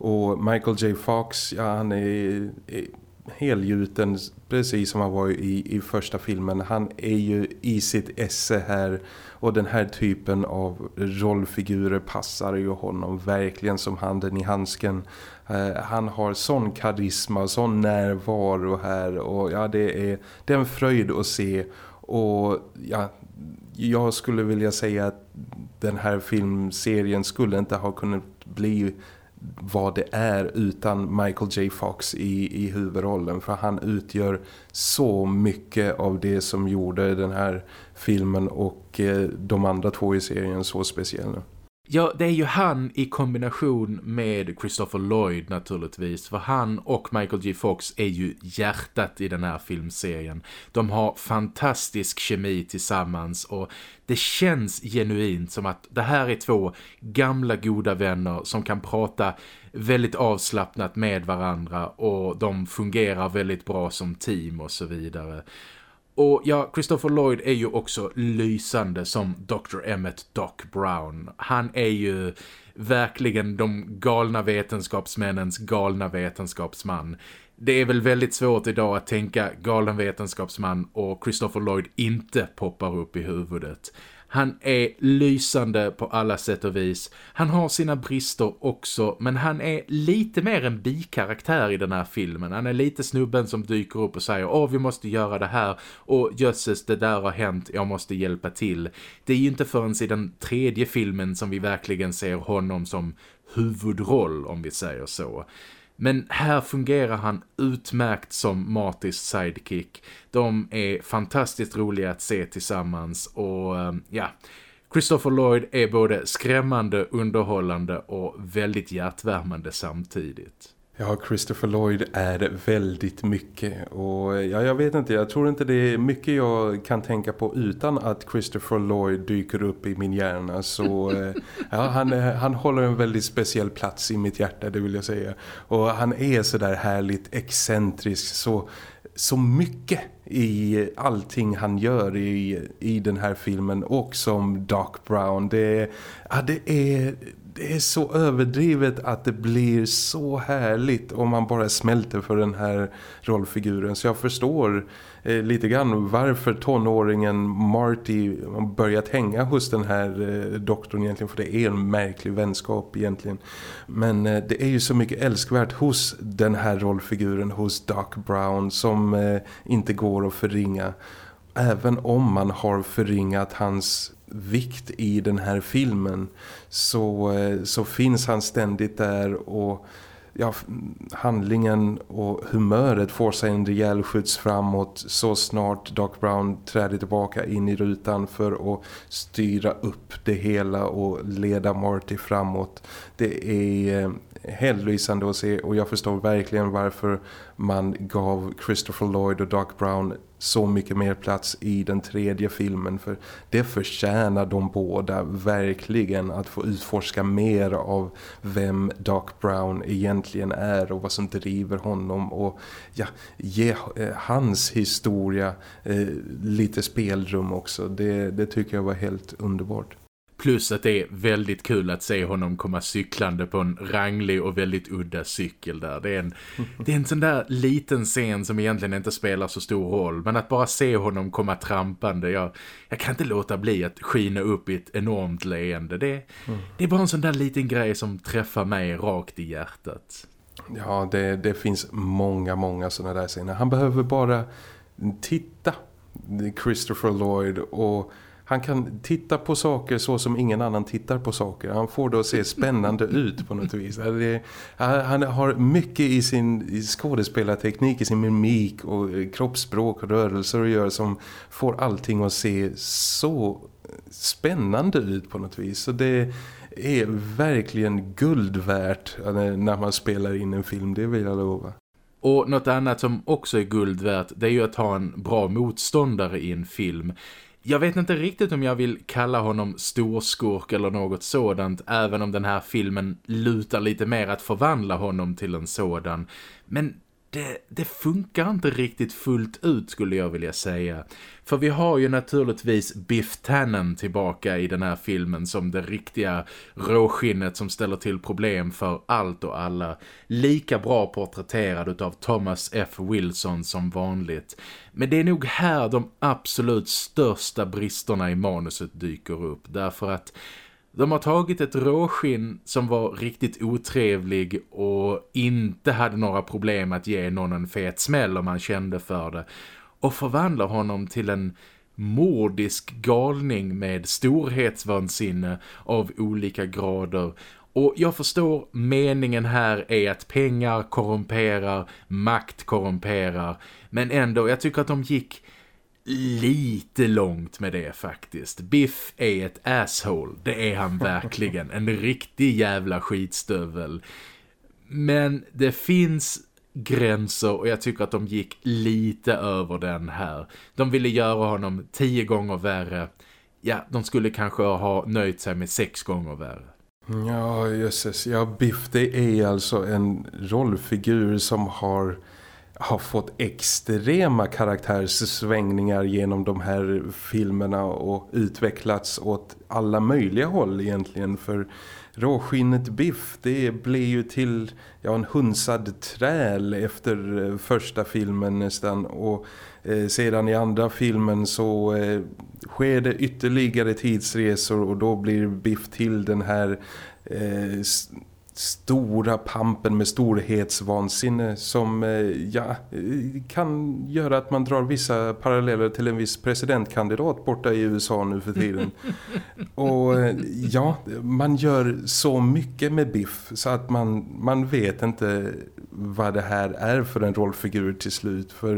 Speaker 2: Och Michael J. Fox, ja han är, är helgjuten precis som han var i, i första filmen. Han är ju i sitt esse här och den här typen av rollfigurer passar ju honom verkligen som handen i handsken. Eh, han har sån karisma sån närvaro här och ja det är, det är en fröjd att se och ja, jag skulle vilja säga att den här filmserien skulle inte ha kunnat bli vad det är utan Michael J. Fox i, i huvudrollen för han utgör så mycket av det som gjorde den här filmen och eh, de andra två i serien så speciella.
Speaker 1: Ja, det är ju han i kombination med Christopher Lloyd naturligtvis. För han och Michael J. Fox är ju hjärtat i den här filmserien. De har fantastisk kemi tillsammans och det känns genuint som att det här är två gamla goda vänner som kan prata väldigt avslappnat med varandra och de fungerar väldigt bra som team och så vidare. Och ja, Christopher Lloyd är ju också lysande som Dr. Emmett Doc Brown. Han är ju verkligen de galna vetenskapsmännens galna vetenskapsman. Det är väl väldigt svårt idag att tänka galen vetenskapsman och Christopher Lloyd inte poppar upp i huvudet. Han är lysande på alla sätt och vis. Han har sina brister också, men han är lite mer en bikaraktär i den här filmen. Han är lite snubben som dyker upp och säger Åh, vi måste göra det här. Och jösses, det där har hänt, jag måste hjälpa till. Det är ju inte förrän i den tredje filmen som vi verkligen ser honom som huvudroll, om vi säger så. Men här fungerar han utmärkt som Martis sidekick. De är fantastiskt roliga att se tillsammans och eh, ja... Christopher Lloyd är både skrämmande, underhållande och väldigt hjärtvärmande samtidigt.
Speaker 2: Ja, Christopher Lloyd är väldigt mycket och ja, jag vet inte, jag tror inte det är mycket jag kan tänka på utan att Christopher Lloyd dyker upp i min hjärna så eh, ja, han, eh, han håller en väldigt speciell plats i mitt hjärta, det vill jag säga. Och han är så där härligt excentrisk, så, så mycket i allting han gör i, i den här filmen och som Doc Brown. Det, ja, det är det är så överdrivet att det blir så härligt om man bara smälter för den här rollfiguren. Så jag förstår eh, lite grann varför tonåringen Marty börjat hänga hos den här eh, doktorn egentligen. För det är en märklig vänskap egentligen. Men eh, det är ju så mycket älskvärt hos den här rollfiguren, hos Doc Brown som eh, inte går att förringa. Även om man har förringat hans vikt i den här filmen så, eh, så finns han ständigt där och ja, handlingen och humöret får sig en rejäl skjuts framåt så snart Doc Brown träder tillbaka in i rutan för att styra upp det hela och leda Marty framåt. Det är eh, hellysande att se och jag förstår verkligen varför man gav Christopher Lloyd och Doc Brown så mycket mer plats i den tredje filmen för det förtjänar de båda verkligen att få utforska mer av vem Doc Brown egentligen är och vad som driver honom och ja, ge eh, hans historia eh, lite spelrum också. Det, det tycker jag var helt underbart.
Speaker 1: Plus att det är väldigt kul att se honom komma cyklande på en ranglig och väldigt udda cykel där. Det är en, det är en sån där liten scen som egentligen inte spelar så stor roll. Men att bara se honom komma trampande, jag, jag kan inte låta bli att skina upp i ett enormt leende. Det, mm. det är bara en sån där liten grej som träffar mig rakt i hjärtat.
Speaker 2: Ja, det, det finns många, många såna där scener. Han behöver bara titta Christopher Lloyd och han kan titta på saker så som ingen annan tittar på saker. Han får det att se spännande ut på något vis. Han har mycket i sin skådespelarteknik, i sin mimik och kroppsspråk och rörelser att göra som får allting att se så spännande ut på något vis. Så det är verkligen guld värt när man spelar in en film, det vill jag lova.
Speaker 1: Och något annat som också är guld värt det är ju att ha en bra motståndare i en film. Jag vet inte riktigt om jag vill kalla honom storskurk eller något sådant även om den här filmen lutar lite mer att förvandla honom till en sådan. Men det, det, funkar inte riktigt fullt ut skulle jag vilja säga. För vi har ju naturligtvis Biff Tannen tillbaka i den här filmen som det riktiga råskinnet som ställer till problem för allt och alla. Lika bra porträtterad av Thomas F. Wilson som vanligt. Men det är nog här de absolut största bristerna i manuset dyker upp. Därför att de har tagit ett råskinn som var riktigt otrevlig och inte hade några problem att ge någon en fet smäll om man kände för det. Och förvandlar honom till en mordisk galning med storhetsvansinne av olika grader. Och jag förstår meningen här är att pengar korrumperar, makt korrumperar. Men ändå, jag tycker att de gick lite långt med det faktiskt. Biff är ett asshole, det är han verkligen. En riktig jävla skitstövel. Men det finns gränser och jag tycker att de gick lite över den här. De ville göra honom tio gånger värre. Ja, de skulle kanske ha nöjt sig med sex gånger värre.
Speaker 2: Ja, jösses. Ja, Biff det är alltså en rollfigur som har har fått extrema karaktärssvängningar genom de här filmerna och utvecklats åt alla möjliga håll egentligen. För råskinnet Biff det blir ju till ja, en hunsad träl efter eh, första filmen nästan. Och eh, sedan i andra filmen så eh, sker det ytterligare tidsresor och då blir Biff till den här eh, stora pampen med storhetsvansinne som eh, ja, kan göra att man drar vissa paralleller till en viss presidentkandidat borta i USA nu för tiden. och eh, ja, man gör så mycket med Biff så att man, man vet inte vad det här är för en rollfigur till slut för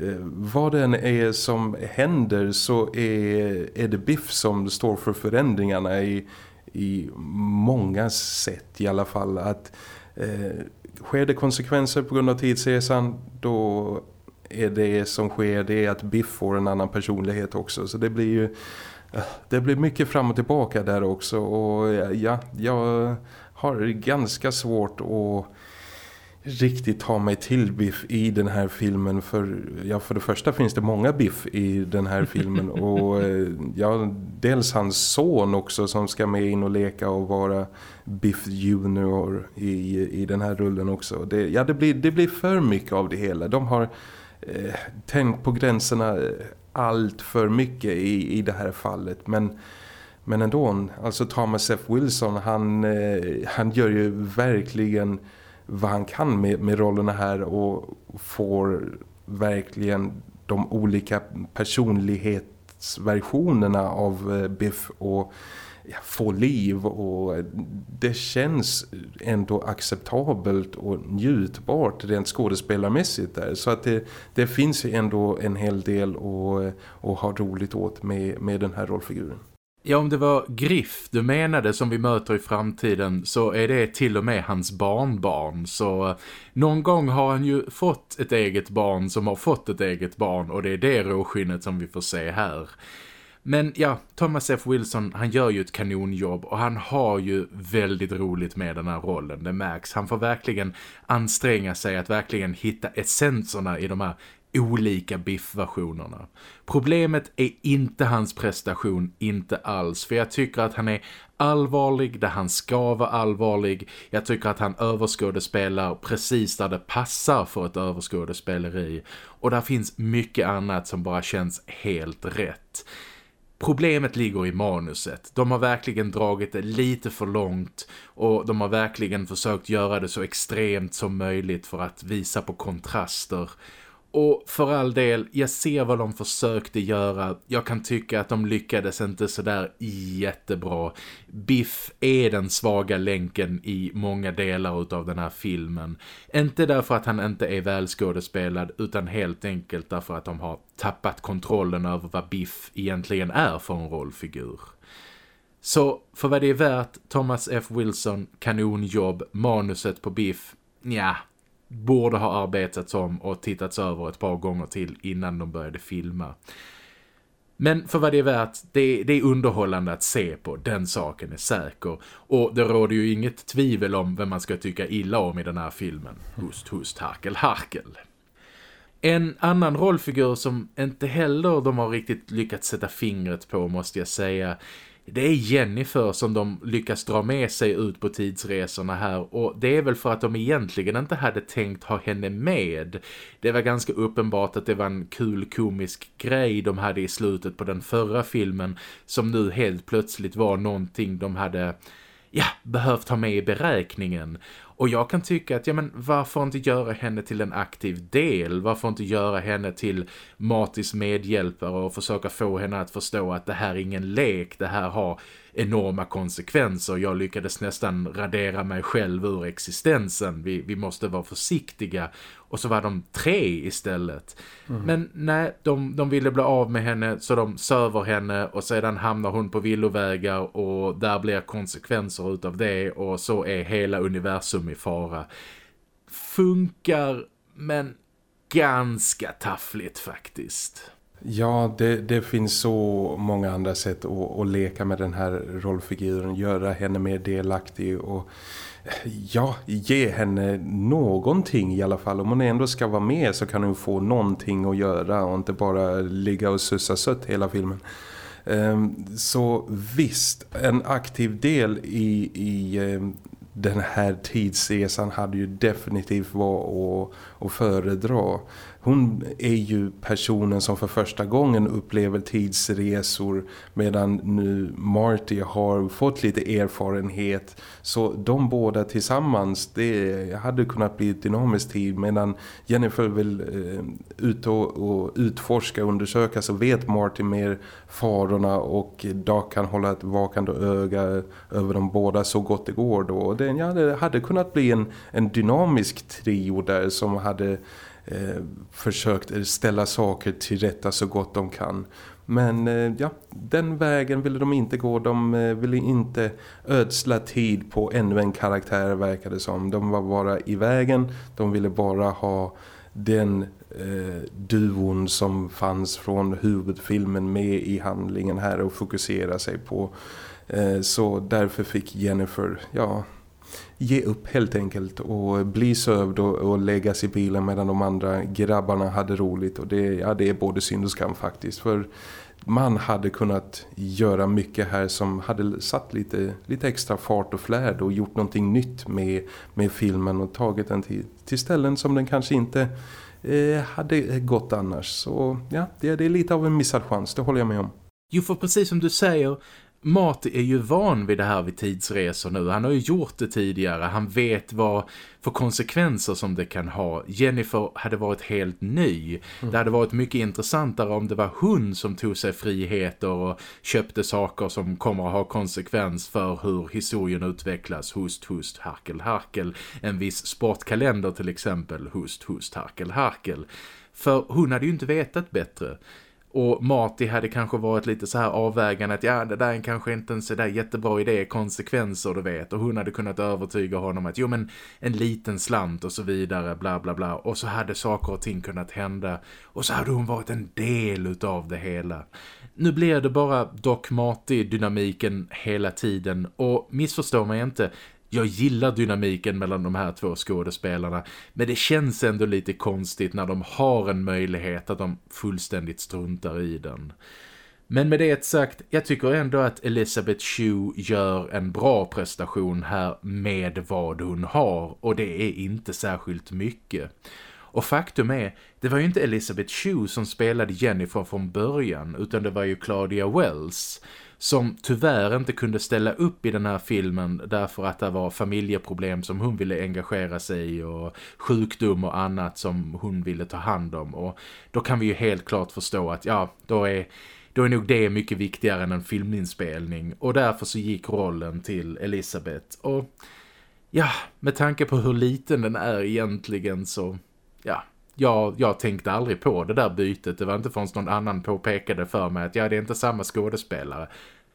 Speaker 2: eh, vad det än är som händer så är, är det Biff som står för förändringarna i i många sätt i alla fall att eh, sker det konsekvenser på grund av tidsresan då är det som sker det är att Biff får en annan personlighet också. Så det blir ju eh, det blir mycket fram och tillbaka där också. Och eh, ja, jag har ganska svårt att riktigt ta mig till Biff i den här filmen för ja, för det första finns det många Biff i den här filmen och eh, ja, dels hans son också som ska med in och leka och vara Biff Junior i, i den här rullen också. Det, ja, det blir, det blir för mycket av det hela. De har eh, tänkt på gränserna eh, allt för mycket i, i det här fallet men men ändå, alltså Thomas F. Wilson han, eh, han gör ju verkligen vad han kan med, med rollerna här och får verkligen de olika personlighetsversionerna av eh, Biff och ja, få liv och det känns ändå acceptabelt och njutbart rent skådespelarmässigt där. Så att det, det finns ändå en hel del att, eh, att ha roligt åt med, med den här rollfiguren.
Speaker 1: Ja, om det var Griff du menade som vi möter i framtiden så är det till och med hans barnbarn. Så eh, någon gång har han ju fått ett eget barn som har fått ett eget barn och det är det råskinnet som vi får se här. Men ja, Thomas F. Wilson, han gör ju ett kanonjobb och han har ju väldigt roligt med den här rollen, det märks. Han får verkligen anstränga sig att verkligen hitta essenserna i de här olika Biff-versionerna. Problemet är inte hans prestation, inte alls. För jag tycker att han är allvarlig där han ska vara allvarlig. Jag tycker att han överskådespelar precis där det passar för ett överskådespeleri. Och där finns mycket annat som bara känns helt rätt. Problemet ligger i manuset. De har verkligen dragit det lite för långt och de har verkligen försökt göra det så extremt som möjligt för att visa på kontraster. Och för all del, jag ser vad de försökte göra. Jag kan tycka att de lyckades inte sådär jättebra. Biff är den svaga länken i många delar av den här filmen. Inte därför att han inte är välskådespelad utan helt enkelt därför att de har tappat kontrollen över vad Biff egentligen är för en rollfigur. Så för vad det är värt, Thomas F. Wilson, kanonjobb, manuset på Biff, ja, borde ha arbetats om och tittats över ett par gånger till innan de började filma. Men för vad det är värt, det, det, är underhållande att se på, den saken är säker. Och det råder ju inget tvivel om vem man ska tycka illa om i den här filmen. Hust, hust, harkel, harkel. En annan rollfigur som inte heller de har riktigt lyckats sätta fingret på måste jag säga det är Jennifer som de lyckas dra med sig ut på tidsresorna här och det är väl för att de egentligen inte hade tänkt ha henne med. Det var ganska uppenbart att det var en kul komisk grej de hade i slutet på den förra filmen som nu helt plötsligt var någonting de hade ja, behövt ha med i beräkningen. Och jag kan tycka att, ja men varför inte göra henne till en aktiv del? Varför inte göra henne till Matis medhjälpare och försöka få henne att förstå att det här är ingen lek, det här har enorma konsekvenser. Jag lyckades nästan radera mig själv ur existensen. Vi, vi måste vara försiktiga. Och så var de tre istället. Mm. Men nej, de, de ville bli av med henne så de söver henne och sedan hamnar hon på villovägar och där blir konsekvenser utav det och så är hela universum i fara. Funkar men ganska taffligt faktiskt.
Speaker 2: Ja, det, det, finns så många andra sätt att, att, leka med den här rollfiguren. Göra henne mer delaktig och ja, ge henne någonting i alla fall. Om hon ändå ska vara med så kan hon få någonting att göra och inte bara ligga och sussa sött hela filmen. Ehm, så visst, en aktiv del i, i ehm, den här tidsresan hade ju definitivt varit att, att föredra hon är ju personen som för första gången upplever tidsresor medan nu Marty har fått lite erfarenhet. Så de båda tillsammans, det hade kunnat bli ett dynamiskt tid medan Jennifer vill eh, ut och, och utforska och undersöka så vet Marty mer farorna och Doc kan hålla ett vakande öga över de båda så gott det går då. Det, ja, det hade kunnat bli en, en dynamisk trio där som hade eh, försökt ställa saker till rätta så gott de kan. Men eh, ja, den vägen ville de inte gå. De eh, ville inte ödsla tid på ännu en karaktär verkade som. De var bara i vägen. De ville bara ha den eh, duon som fanns från huvudfilmen med i handlingen här och fokusera sig på. Eh, så därför fick Jennifer, ja ge upp helt enkelt och bli sövd och, och läggas i bilen medan de andra grabbarna hade roligt och det, ja, det är både synd och skam faktiskt för man hade kunnat göra mycket här som hade satt lite, lite extra fart och flärd och gjort någonting nytt med, med filmen och tagit den till, till ställen som den kanske inte eh, hade gått annars. Så ja, det, det är lite av en missad chans, det håller jag med om.
Speaker 1: Jo, för precis som du säger, Marty är ju van vid det här vid tidsresor nu. Han har ju gjort det tidigare. Han vet vad för konsekvenser som det kan ha. Jennifer hade varit helt ny. Mm. Det hade varit mycket intressantare om det var hon som tog sig friheter och köpte saker som kommer att ha konsekvens för hur historien utvecklas. Hust, hust, harkel, harkel. En viss sportkalender till exempel. Hust, hust, harkel, harkel. För hon hade ju inte vetat bättre. Och Marty hade kanske varit lite så här avvägande att ja, det där är kanske inte en så där jättebra idé, konsekvenser du vet. Och hon hade kunnat övertyga honom att jo men en liten slant och så vidare, bla bla bla. Och så hade saker och ting kunnat hända. Och så hade hon varit en del utav det hela. Nu blir det bara Doc Marty-dynamiken hela tiden. Och missförstå mig inte, jag gillar dynamiken mellan de här två skådespelarna men det känns ändå lite konstigt när de har en möjlighet att de fullständigt struntar i den. Men med det sagt, jag tycker ändå att Elizabeth Shue gör en bra prestation här med vad hon har och det är inte särskilt mycket. Och faktum är, det var ju inte Elizabeth Shue som spelade Jennifer från början utan det var ju Claudia Wells som tyvärr inte kunde ställa upp i den här filmen därför att det var familjeproblem som hon ville engagera sig i och sjukdom och annat som hon ville ta hand om. Och då kan vi ju helt klart förstå att ja, då är då är nog det mycket viktigare än en filminspelning. Och därför så gick rollen till Elisabeth och ja, med tanke på hur liten den är egentligen så ja, jag, jag tänkte aldrig på det där bytet. Det var inte förrän någon annan påpekade för mig att ja, det är inte samma skådespelare.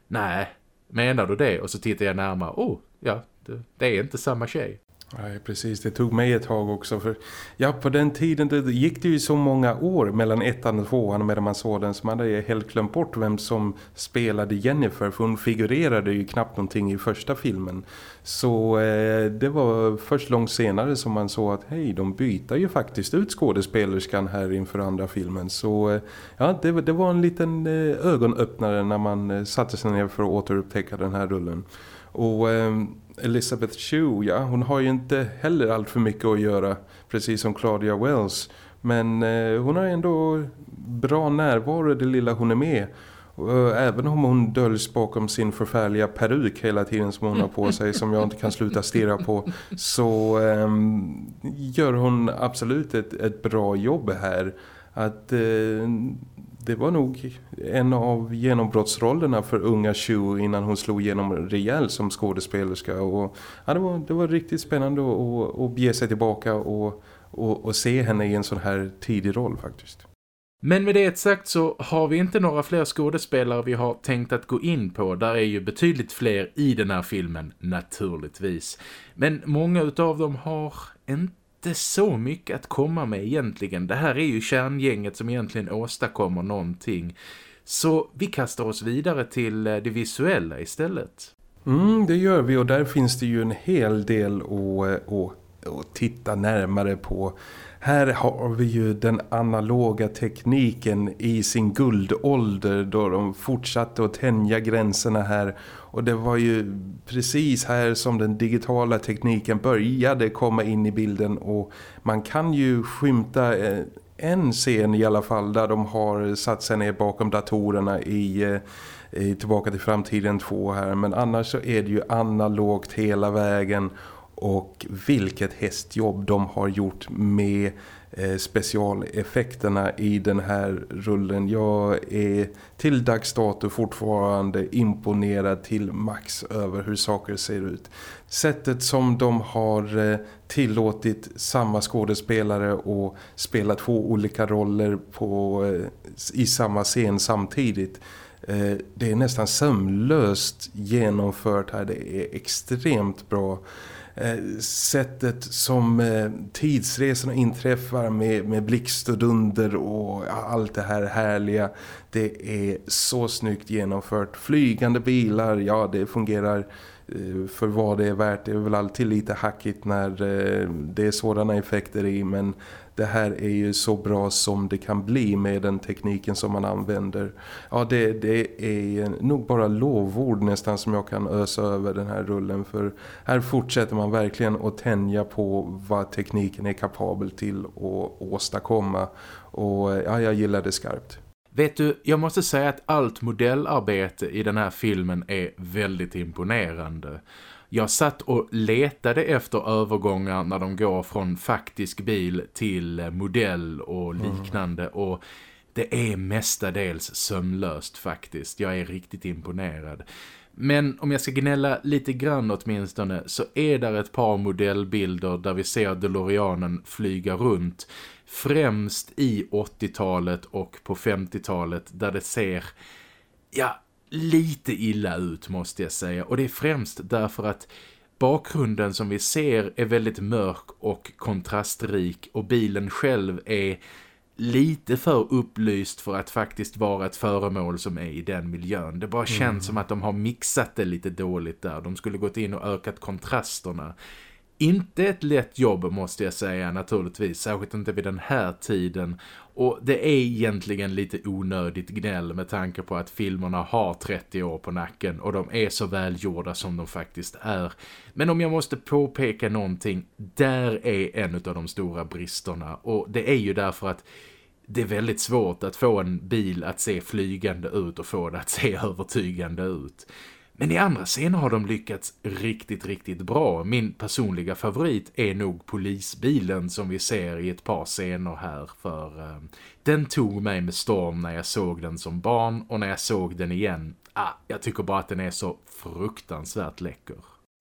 Speaker 1: Nej, menar du det? Och så tittar jag närmare. Oh, ja, det, det är inte samma tjej.
Speaker 2: Nej, precis. Det tog mig ett tag också. För ja, på den tiden det gick det ju så många år mellan ettan och tvåan medan man såg den. Så man hade helt glömt bort vem som spelade Jennifer. För hon figurerade ju knappt någonting i första filmen. Så eh, det var först långt senare som man såg att hej, de byter ju faktiskt ut skådespelerskan här inför andra filmen. Så eh, ja, det, det, var en liten eh, ögonöppnare när man eh, satte sig ner för att återupptäcka den här rullen. Och eh, Elizabeth Shue, ja, hon har ju inte heller allt för mycket att göra, precis som Claudia Wells. Men eh, hon har ändå bra närvaro det lilla hon är med. Eh, även om hon döljs bakom sin förfärliga peruk hela tiden som hon har på sig som jag inte kan sluta stirra på så eh, gör hon absolut ett, ett bra jobb här. Att eh, det var nog en av genombrottsrollerna för unga Chu innan hon slog igenom rejält som skådespelerska. Och, ja, det, var, det var riktigt spännande att, att bege sig tillbaka och, och, och se henne i en sån här tidig roll faktiskt.
Speaker 1: Men med det sagt så har vi inte några fler skådespelare vi har tänkt att gå in på. Där är ju betydligt fler i den här filmen, naturligtvis. Men många utav dem har inte inte så mycket att komma med egentligen. Det här är ju kärngänget som egentligen åstadkommer någonting. Så vi kastar oss vidare till eh, det visuella istället.
Speaker 2: Mm, det gör vi och där finns det ju en hel del att, eh, att, och titta närmare på. Här har vi ju den analoga tekniken i sin guldålder då de fortsatte att tänja gränserna här och det var ju precis här som den digitala tekniken började komma in i bilden och man kan ju skymta eh, en scen i alla fall där de har satt sig ner bakom datorerna i, eh, i Tillbaka till framtiden 2 här. Men annars så är det ju analogt hela vägen och vilket hästjobb de har gjort med Eh, specialeffekterna i den här rullen. Jag är till dags dato fortfarande imponerad till max över hur saker ser ut. Sättet som de har eh, tillåtit samma skådespelare att spela två olika roller på, eh, i samma scen samtidigt eh, det är nästan sömlöst genomfört här. Det är extremt bra. Eh, sättet som eh, tidsresorna inträffar med, med blixt och dunder och allt det här härliga. Det är så snyggt genomfört. Flygande bilar, ja det fungerar eh, för vad det är värt. Det är väl alltid lite hackigt när det är sådana effekter i men det här är ju så bra som det kan bli med den tekniken som man använder. Ja, det, det är nog bara lovord nästan som jag kan ösa över den här rullen för här fortsätter man verkligen att tänja på vad tekniken är kapabel till att åstadkomma och ja, jag gillar det skarpt.
Speaker 1: Vet du, jag måste säga att allt modellarbete i den här filmen är väldigt imponerande. Jag satt och letade efter övergångar när de går från faktisk bil till modell och mm. liknande mm. och det är mestadels sömlöst faktiskt. Jag är riktigt imponerad. Men om jag ska gnälla lite grann åtminstone så är där ett par modellbilder där vi ser DeLoreanen flyga runt. Främst i 80-talet och på 50-talet där det ser, ja, lite illa ut måste jag säga. Och det är främst därför att bakgrunden som vi ser är väldigt mörk och kontrastrik och bilen själv är lite för upplyst för att faktiskt vara ett föremål som är i den miljön. Det bara känns mm. som att de har mixat det lite dåligt där. De skulle gått in och ökat kontrasterna. Inte ett lätt jobb måste jag säga naturligtvis, särskilt inte vid den här tiden. Och det är egentligen lite onödigt gnäll med tanke på att filmerna har 30 år på nacken och de är så välgjorda som de faktiskt är. Men om jag måste påpeka någonting, där är en av de stora bristerna och det är ju därför att det är väldigt svårt att få en bil att se flygande ut och få det att se övertygande ut. Men i andra scener har de lyckats riktigt, riktigt bra. Min personliga favorit är nog polisbilen som vi ser i ett par scener här. För eh, den tog mig med storm när jag såg den som barn och när jag såg den igen. Ah, jag tycker bara att den är så fruktansvärt läcker.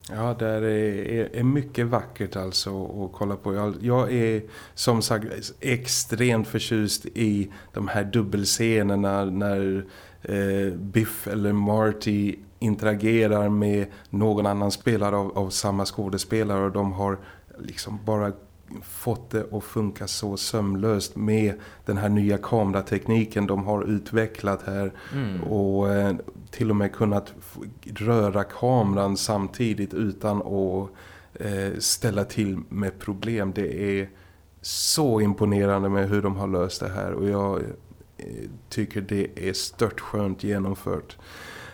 Speaker 2: Ja, det är, är, är, mycket vackert alltså att kolla på. Jag, jag, är som sagt extremt förtjust i de här dubbelscenerna när eh, Biff eller Marty interagerar med någon annan spelare av, av samma skådespelare och de har liksom bara fått det att funka så sömlöst med den här nya kameratekniken de har utvecklat här mm. och eh, till och med kunnat röra kameran samtidigt utan att eh, ställa till med problem. Det är så imponerande med hur de har löst det här och jag eh, tycker det är stört skönt genomfört.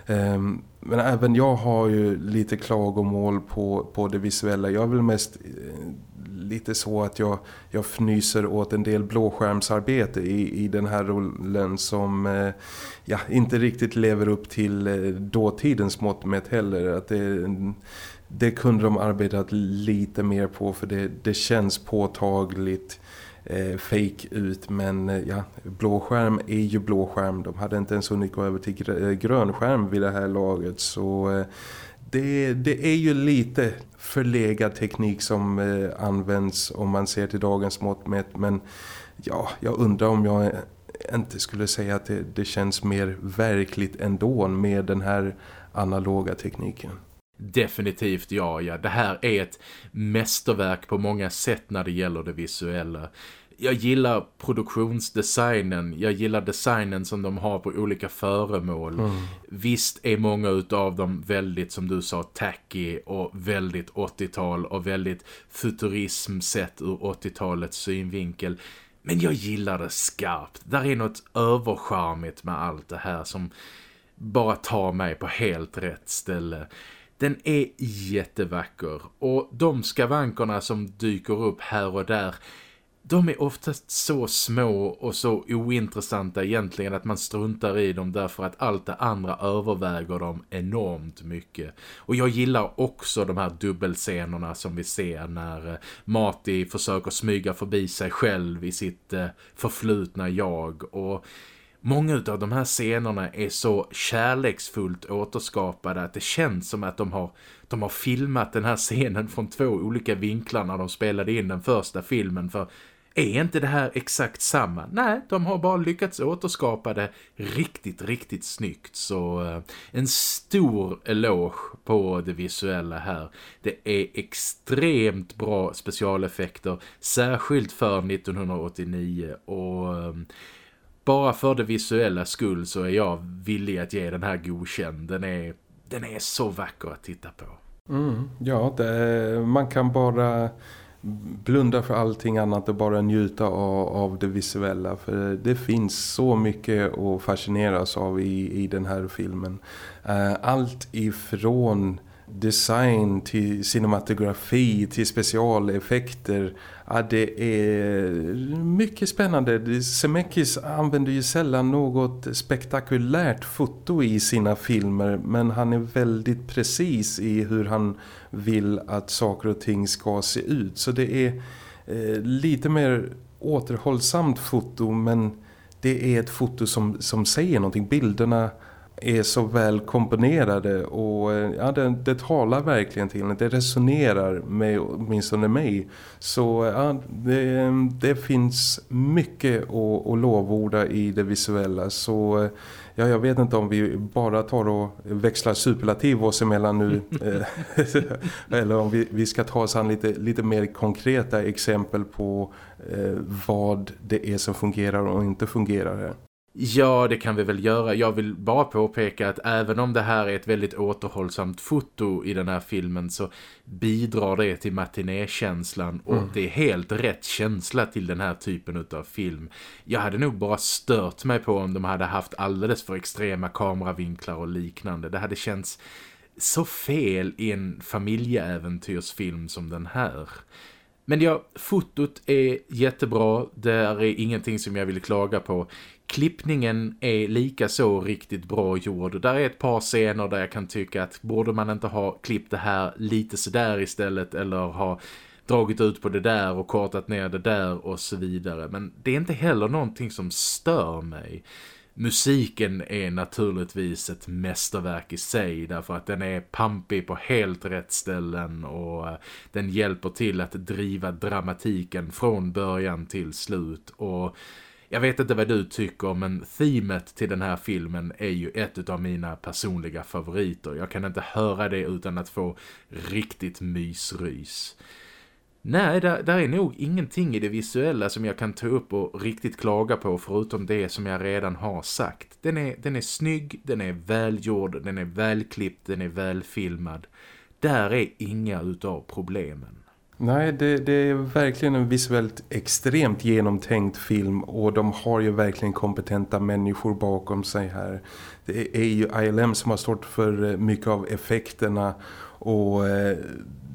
Speaker 2: Um, men även jag har ju lite klagomål på, på det visuella. Jag är väl mest eh, lite så att jag, jag fnyser åt en del blåskärmsarbete i, i den här rollen som eh, ja, inte riktigt lever upp till eh, dåtidens mått mätt heller. Att det, det kunde de arbetat lite mer på för det, det känns påtagligt eh, fake ut men eh, ja, blåskärm är ju blåskärm. De hade inte ens hunnit gå över till eh, grönskärm vid det här laget så eh, det, det är ju lite förlegad teknik som eh, används om man ser till dagens mått mätt men ja, jag undrar om jag inte skulle säga att det, det känns mer verkligt ändå med den här analoga tekniken.
Speaker 1: Definitivt ja, ja. Det här är ett mästerverk på många sätt när det gäller det visuella. Jag gillar produktionsdesignen, jag gillar designen som de har på olika föremål. Mm. Visst är många av dem väldigt, som du sa, tacky och väldigt 80-tal och väldigt futurism sett ur 80-talets synvinkel. Men jag gillar det skarpt. Där är något övercharmigt med allt det här som bara tar mig på helt rätt ställe. Den är jättevacker och de skavankerna som dyker upp här och där de är oftast så små och så ointressanta egentligen att man struntar i dem därför att allt det andra överväger dem enormt mycket. Och jag gillar också de här dubbelscenerna som vi ser när Mati Marty försöker smyga förbi sig själv i sitt eh, förflutna jag och Många av de här scenerna är så kärleksfullt återskapade att det känns som att de har, de har filmat den här scenen från två olika vinklar när de spelade in den första filmen för är inte det här exakt samma? Nej, de har bara lyckats återskapa det riktigt, riktigt snyggt. Så eh, en stor eloge på det visuella här. Det är extremt bra specialeffekter, särskilt för 1989 och... Eh, bara för det visuella skull så är jag villig att ge den här godkänd. Den är, den är så vacker att titta på.
Speaker 2: Mm, ja, det, man kan bara blunda för allting annat och bara njuta av, av det visuella. För det finns så mycket att fascineras av i, i den här filmen. Eh, allt ifrån design, till cinematografi, till specialeffekter. Ja, det är mycket spännande. Semekis använder ju sällan något spektakulärt foto i sina filmer men han är väldigt precis i hur han vill att saker och ting ska se ut. Så det är eh, lite mer återhållsamt foto men det är ett foto som, som säger någonting. Bilderna är så väl komponerade och eh, ja, det, det talar verkligen till det resonerar med åtminstone mig. Så ja, det, det finns mycket att, att lovorda i det visuella. Så ja, jag vet inte om vi bara tar och växlar superlativ oss emellan nu eh, eller om vi, vi ska ta oss an lite, lite mer konkreta exempel på eh, vad det är som fungerar och inte fungerar här.
Speaker 1: Ja, det kan vi väl göra. Jag vill bara påpeka att även om det här är ett väldigt återhållsamt foto i den här filmen så bidrar det till matinékänslan och mm. det är helt rätt känsla till den här typen av film. Jag hade nog bara stört mig på om de hade haft alldeles för extrema kameravinklar och liknande. Det hade känts så fel i en familjeäventyrsfilm som den här. Men ja, fotot är jättebra. Det är ingenting som jag vill klaga på. Klippningen är lika så riktigt bra gjord. Där är ett par scener där jag kan tycka att borde man inte ha klippt det här lite sådär istället eller ha dragit ut på det där och kortat ner det där och så vidare. Men det är inte heller någonting som stör mig. Musiken är naturligtvis ett mästerverk i sig därför att den är pampig på helt rätt ställen och eh, den hjälper till att driva dramatiken från början till slut och jag vet inte vad du tycker men themet till den här filmen är ju ett av mina personliga favoriter. Jag kan inte höra det utan att få riktigt mysrys. Nej, där, där, är nog ingenting i det visuella som jag kan ta upp och riktigt klaga på förutom det som jag redan har sagt. Den är, den är snygg, den är välgjord, den är välklippt, den är välfilmad. Där är inga utav problemen.
Speaker 2: Nej, det, det, är verkligen en visuellt extremt genomtänkt film och de har ju verkligen kompetenta människor bakom sig här. Det är ju ILM som har stått för eh, mycket av effekterna och eh,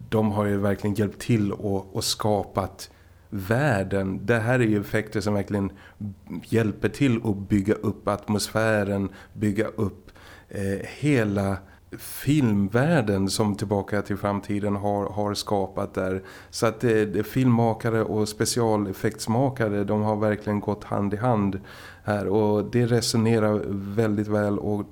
Speaker 2: de har ju verkligen hjälpt till och, och skapat världen. Det här är ju effekter som verkligen hjälper till att bygga upp atmosfären, bygga upp eh, hela filmvärlden som Tillbaka till framtiden har, har skapat där. Så att det, det filmmakare och specialeffektsmakare de har verkligen gått hand i hand här och det resonerar väldigt väl och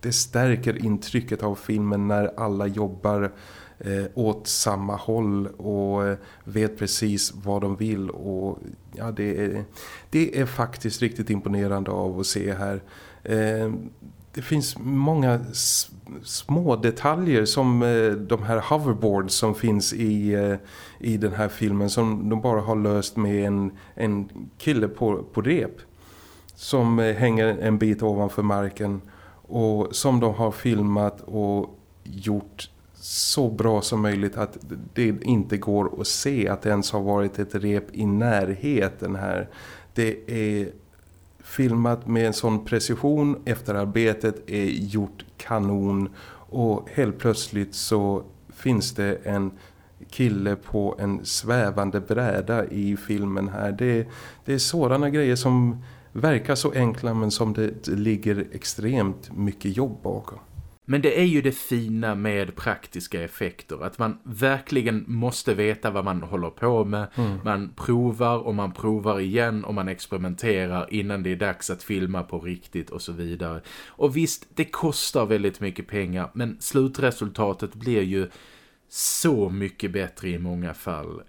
Speaker 2: det stärker intrycket av filmen när alla jobbar eh, åt samma håll och eh, vet precis vad de vill och ja det är, det är faktiskt riktigt imponerande av att se här. Eh, det finns många små detaljer som eh, de här hoverboards som finns i, eh, i den här filmen som de bara har löst med en, en kille på, på rep som eh, hänger en bit ovanför marken och som de har filmat och gjort så bra som möjligt att det inte går att se att det ens har varit ett rep i närheten här. Det är filmat med en sån precision. Efterarbetet är gjort kanon och helt plötsligt så finns det en kille på en svävande bräda i filmen här. Det, det är sådana grejer som verkar så enkla men som det ligger extremt mycket jobb bakom.
Speaker 1: Men det är ju det fina med praktiska effekter. Att man verkligen måste veta vad man håller på med. Mm. Man provar och man provar igen och man experimenterar innan det är dags att filma på riktigt och så vidare. Och visst, det kostar väldigt mycket pengar men slutresultatet blir ju så mycket bättre i många fall.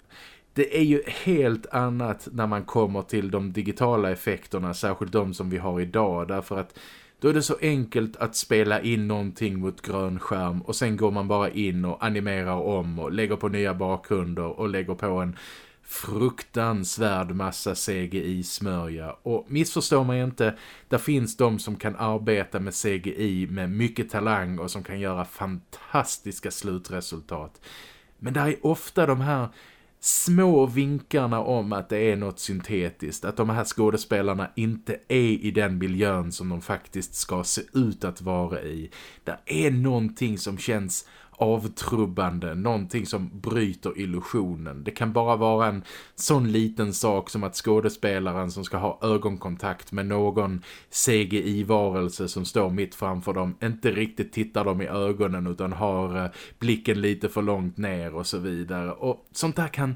Speaker 1: Det är ju helt annat när man kommer till de digitala effekterna, särskilt de som vi har idag. Därför att då är det så enkelt att spela in någonting mot grön skärm och sen går man bara in och animerar om och lägger på nya bakgrunder och lägger på en fruktansvärd massa CGI-smörja. Och missförstå mig inte, där finns de som kan arbeta med CGI med mycket talang och som kan göra fantastiska slutresultat. Men där är ofta de här små vinkarna om att det är något syntetiskt. Att de här skådespelarna inte är i den miljön som de faktiskt ska se ut att vara i. Det är någonting som känns avtrubbande, någonting som bryter illusionen. Det kan bara vara en sån liten sak som att skådespelaren som ska ha ögonkontakt med någon CGI-varelse som står mitt framför dem inte riktigt tittar dem i ögonen utan har eh, blicken lite för långt ner och så vidare. Och sånt där kan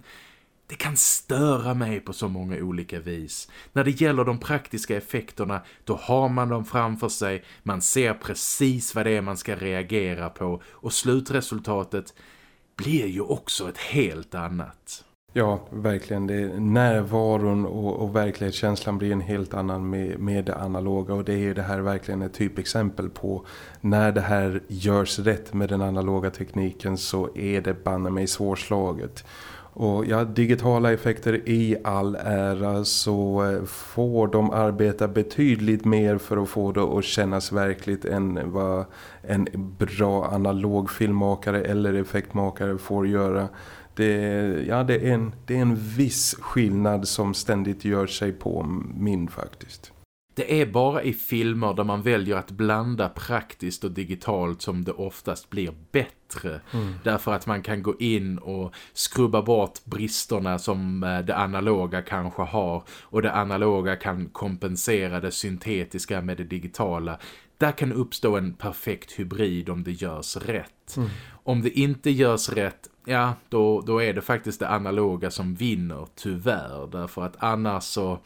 Speaker 1: det kan störa mig på så många olika vis. När det gäller de praktiska effekterna, då har man dem framför sig, man ser precis vad det är man ska reagera på och slutresultatet blir ju också ett helt annat.
Speaker 2: Ja, verkligen. Det är närvaron och, och verklighetskänslan blir en helt annan med, med det analoga och det är det här verkligen ett typexempel på när det här görs rätt med den analoga tekniken så är det banne mig svårslaget. Och ja, digitala effekter i all ära så eh, får de arbeta betydligt mer för att få det att kännas verkligt än vad en bra analog filmmakare eller effektmakare får göra. Det, ja, det, är en, det är en viss skillnad som ständigt gör sig på min faktiskt.
Speaker 1: Det är bara i filmer där man väljer att blanda praktiskt och digitalt som det oftast blir bättre. Mm. Därför att man kan gå in och skrubba bort bristerna som eh, det analoga kanske har. Och det analoga kan kompensera det syntetiska med det digitala. Där kan uppstå en perfekt hybrid om det görs rätt. Mm. Om det inte görs rätt, ja då, då är det faktiskt det analoga som vinner tyvärr. Därför att annars så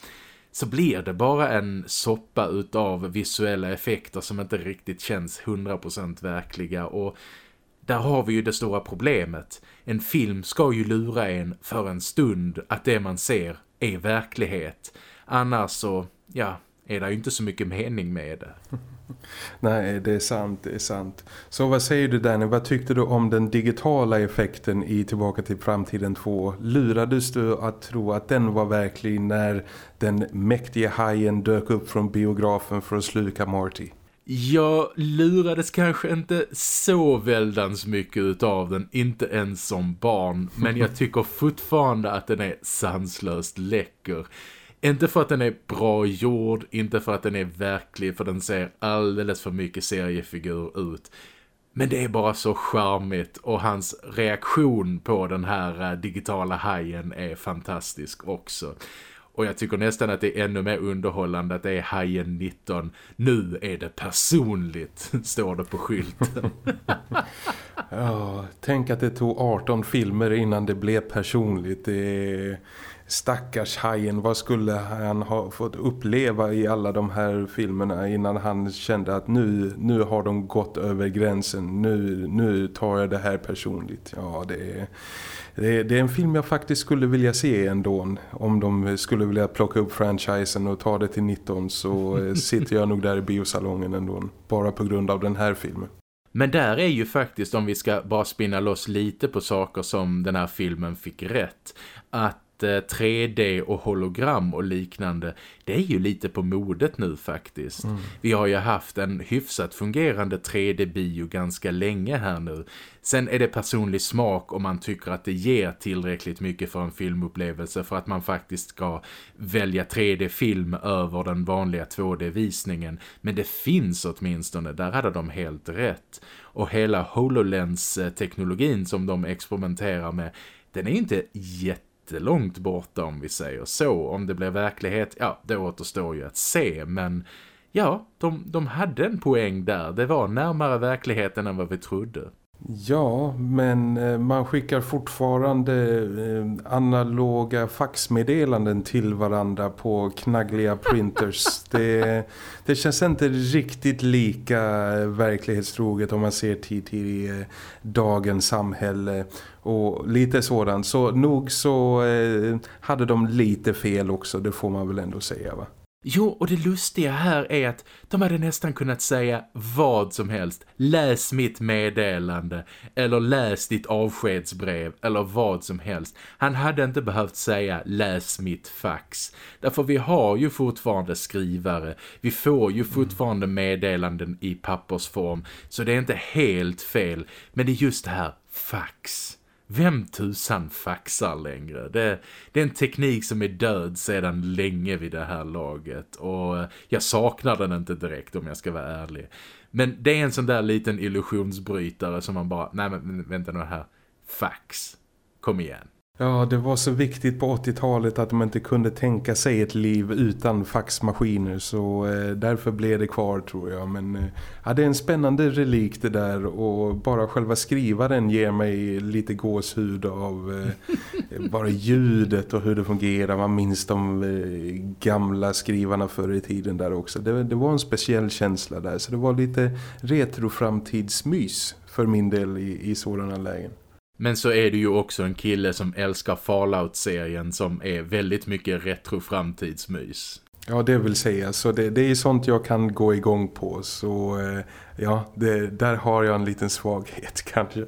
Speaker 1: så blir det bara en soppa utav visuella effekter som inte riktigt känns 100% verkliga och där har vi ju det stora problemet. En film ska ju lura en för en stund att det man ser är verklighet. Annars så, ja, är det ju inte så mycket mening med det.
Speaker 2: Nej, det är sant, det är sant. Så vad säger du Danny, vad tyckte du om den digitala effekten i Tillbaka till framtiden 2? Lurades du att tro att den var verklig när den mäktiga hajen dök upp från biografen för att sluka Marty?
Speaker 1: Jag lurades kanske inte så väldans mycket av den, inte ens som barn. Men jag tycker fortfarande att den är sanslöst läcker. Inte för att den är bra gjord, inte för att den är verklig, för den ser alldeles för mycket seriefigur ut. Men det är bara så charmigt och hans reaktion på den här eh, digitala hajen är fantastisk också. Och jag tycker nästan att det är ännu mer underhållande att det är Hajen 19. Nu är det personligt, står det på skylten.
Speaker 2: ja, tänk att det tog 18 filmer innan det blev personligt. Det är stackars hajen, vad skulle han ha fått uppleva i alla de här filmerna innan han kände att nu, nu har de gått över gränsen, nu, nu tar jag det här personligt. Ja, det är, det är, det är en film jag faktiskt skulle vilja se ändå. Om de skulle vilja plocka upp franchisen och ta det till 19 så sitter jag nog där i biosalongen ändå. Bara på grund av den här filmen.
Speaker 1: Men där är ju faktiskt, om vi ska bara spinna loss lite på saker som den här filmen fick rätt, att 3D och hologram och liknande, det är ju lite på modet nu faktiskt. Mm. Vi har ju haft en hyfsat fungerande 3D-bio ganska länge här nu. Sen är det personlig smak om man tycker att det ger tillräckligt mycket för en filmupplevelse för att man faktiskt ska välja 3D-film över den vanliga 2D-visningen. Men det finns åtminstone, där hade de helt rätt. Och hela HoloLens-teknologin som de experimenterar med, den är inte jätte jättelångt borta om vi säger så. Om det blir verklighet, ja det återstår ju att se. Men ja, de, de hade en poäng där. Det var närmare verkligheten än vad vi trodde.
Speaker 2: Ja, men eh, man skickar fortfarande eh, analoga faxmeddelanden till varandra på knaggliga printers. det, det känns inte riktigt lika verklighetstroget om man ser till, till eh, dagens samhälle och lite sådant. Så nog så hade de lite fel också, det får man väl ändå säga va?
Speaker 1: Jo, och det lustiga här är att de hade nästan kunnat säga vad som helst. Läs mitt meddelande, eller läs ditt avskedsbrev, eller vad som helst. Han hade inte behövt säga läs mitt fax. Därför vi har ju fortfarande skrivare, vi får ju fortfarande meddelanden i pappersform. Så det är inte helt fel, men det är just det här fax vem tusan faxar längre? Det, det, är en teknik som är död sedan länge vid det här laget och jag saknar den inte direkt om jag ska vara ärlig. Men det är en sån där liten illusionsbrytare som man bara, nej men vänta nu här, fax, kom igen.
Speaker 2: Ja, det var så viktigt på 80-talet att de inte kunde tänka sig ett liv utan faxmaskiner så eh, därför blev det kvar tror jag. Men eh, ja, det är en spännande relik det där och bara själva skrivaren ger mig lite gåshud av eh, bara ljudet och hur det fungerar. Man minns de eh, gamla skrivarna förr i tiden där också. Det, det var en speciell känsla där så det var lite retroframtidsmys för min del i, i sådana lägen.
Speaker 1: Men så är det ju också en kille som älskar Fallout-serien som är väldigt mycket retro-framtidsmys.
Speaker 2: Ja, det vill säga. Så det, det är sånt jag kan gå igång på. Så eh, ja, det, där har jag en liten svaghet kanske.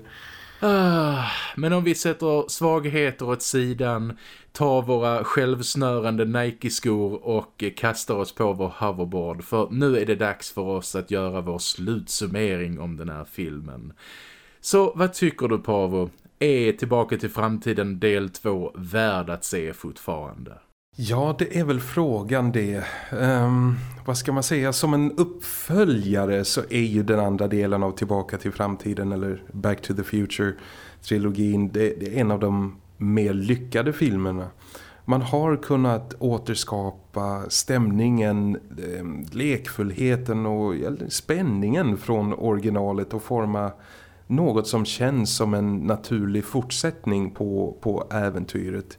Speaker 1: Ah, men om vi sätter svagheter åt sidan, tar våra självsnörande Nike-skor och kastar oss på vår hoverboard. För nu är det dags för oss att göra vår slutsummering om den här filmen. Så vad tycker du Pavo? Är Tillbaka till framtiden del 2 värd att se fortfarande?
Speaker 2: Ja, det är väl frågan det. Um, vad ska man säga? Som en uppföljare så är ju den andra delen av Tillbaka till framtiden eller Back to the Future-trilogin det, det är en av de mer lyckade filmerna. Man har kunnat återskapa stämningen, ehm, lekfullheten och spänningen från originalet och forma något som känns som en naturlig fortsättning på, på äventyret.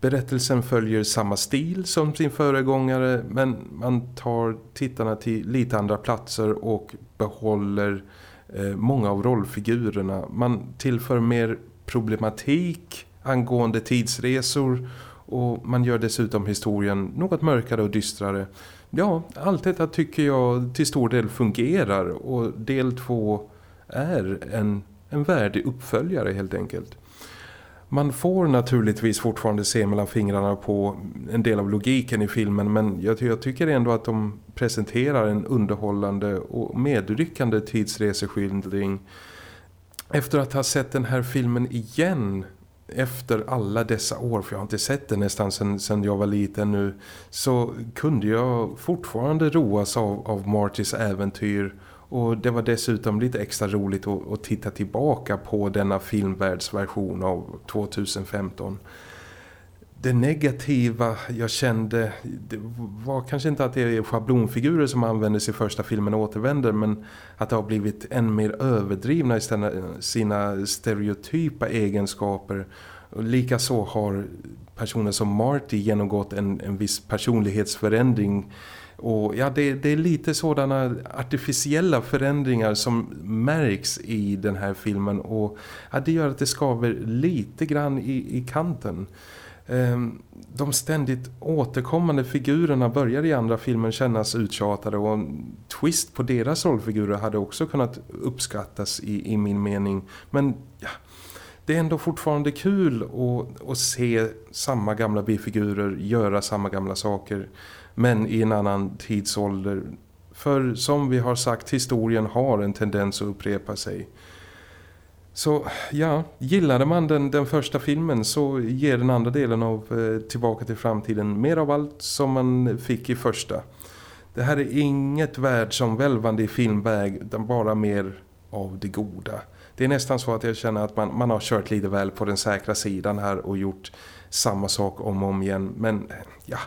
Speaker 2: Berättelsen följer samma stil som sin föregångare men man tar tittarna till lite andra platser och behåller eh, många av rollfigurerna. Man tillför mer problematik angående tidsresor och man gör dessutom historien något mörkare och dystrare. Ja, allt detta tycker jag till stor del fungerar och del två är en, en värdig uppföljare helt enkelt. Man får naturligtvis fortfarande se mellan fingrarna på en del av logiken i filmen men jag, jag tycker ändå att de presenterar en underhållande och medryckande tidsreseskildring. Efter att ha sett den här filmen igen efter alla dessa år, för jag har inte sett den nästan sedan, sedan jag var liten nu, så kunde jag fortfarande roas av, av Martys äventyr och det var dessutom lite extra roligt att, att titta tillbaka på denna filmvärldsversion av 2015. Det negativa jag kände det var kanske inte att det är schablonfigurer som användes i första filmen återvänder men att det har blivit än mer överdrivna i sina stereotypa egenskaper. Likaså har personer som Marty genomgått en, en viss personlighetsförändring och ja, det, det, är lite sådana artificiella förändringar som märks i den här filmen och ja, det gör att det skaver lite grann i, i kanten. Ehm, de ständigt återkommande figurerna börjar i andra filmen kännas uttjatade och en twist på deras rollfigurer hade också kunnat uppskattas i, i min mening. Men ja, det är ändå fortfarande kul att, att se samma gamla bifigurer göra samma gamla saker men i en annan tidsålder. För som vi har sagt, historien har en tendens att upprepa sig. Så ja, gillade man den, den första filmen så ger den andra delen av eh, Tillbaka till framtiden mer av allt som man fick i första. Det här är inget världsomvälvande i filmväg utan bara mer av det goda. Det är nästan så att jag känner att man, man har kört lite väl på den säkra sidan här och gjort samma sak om och om igen. Men ja,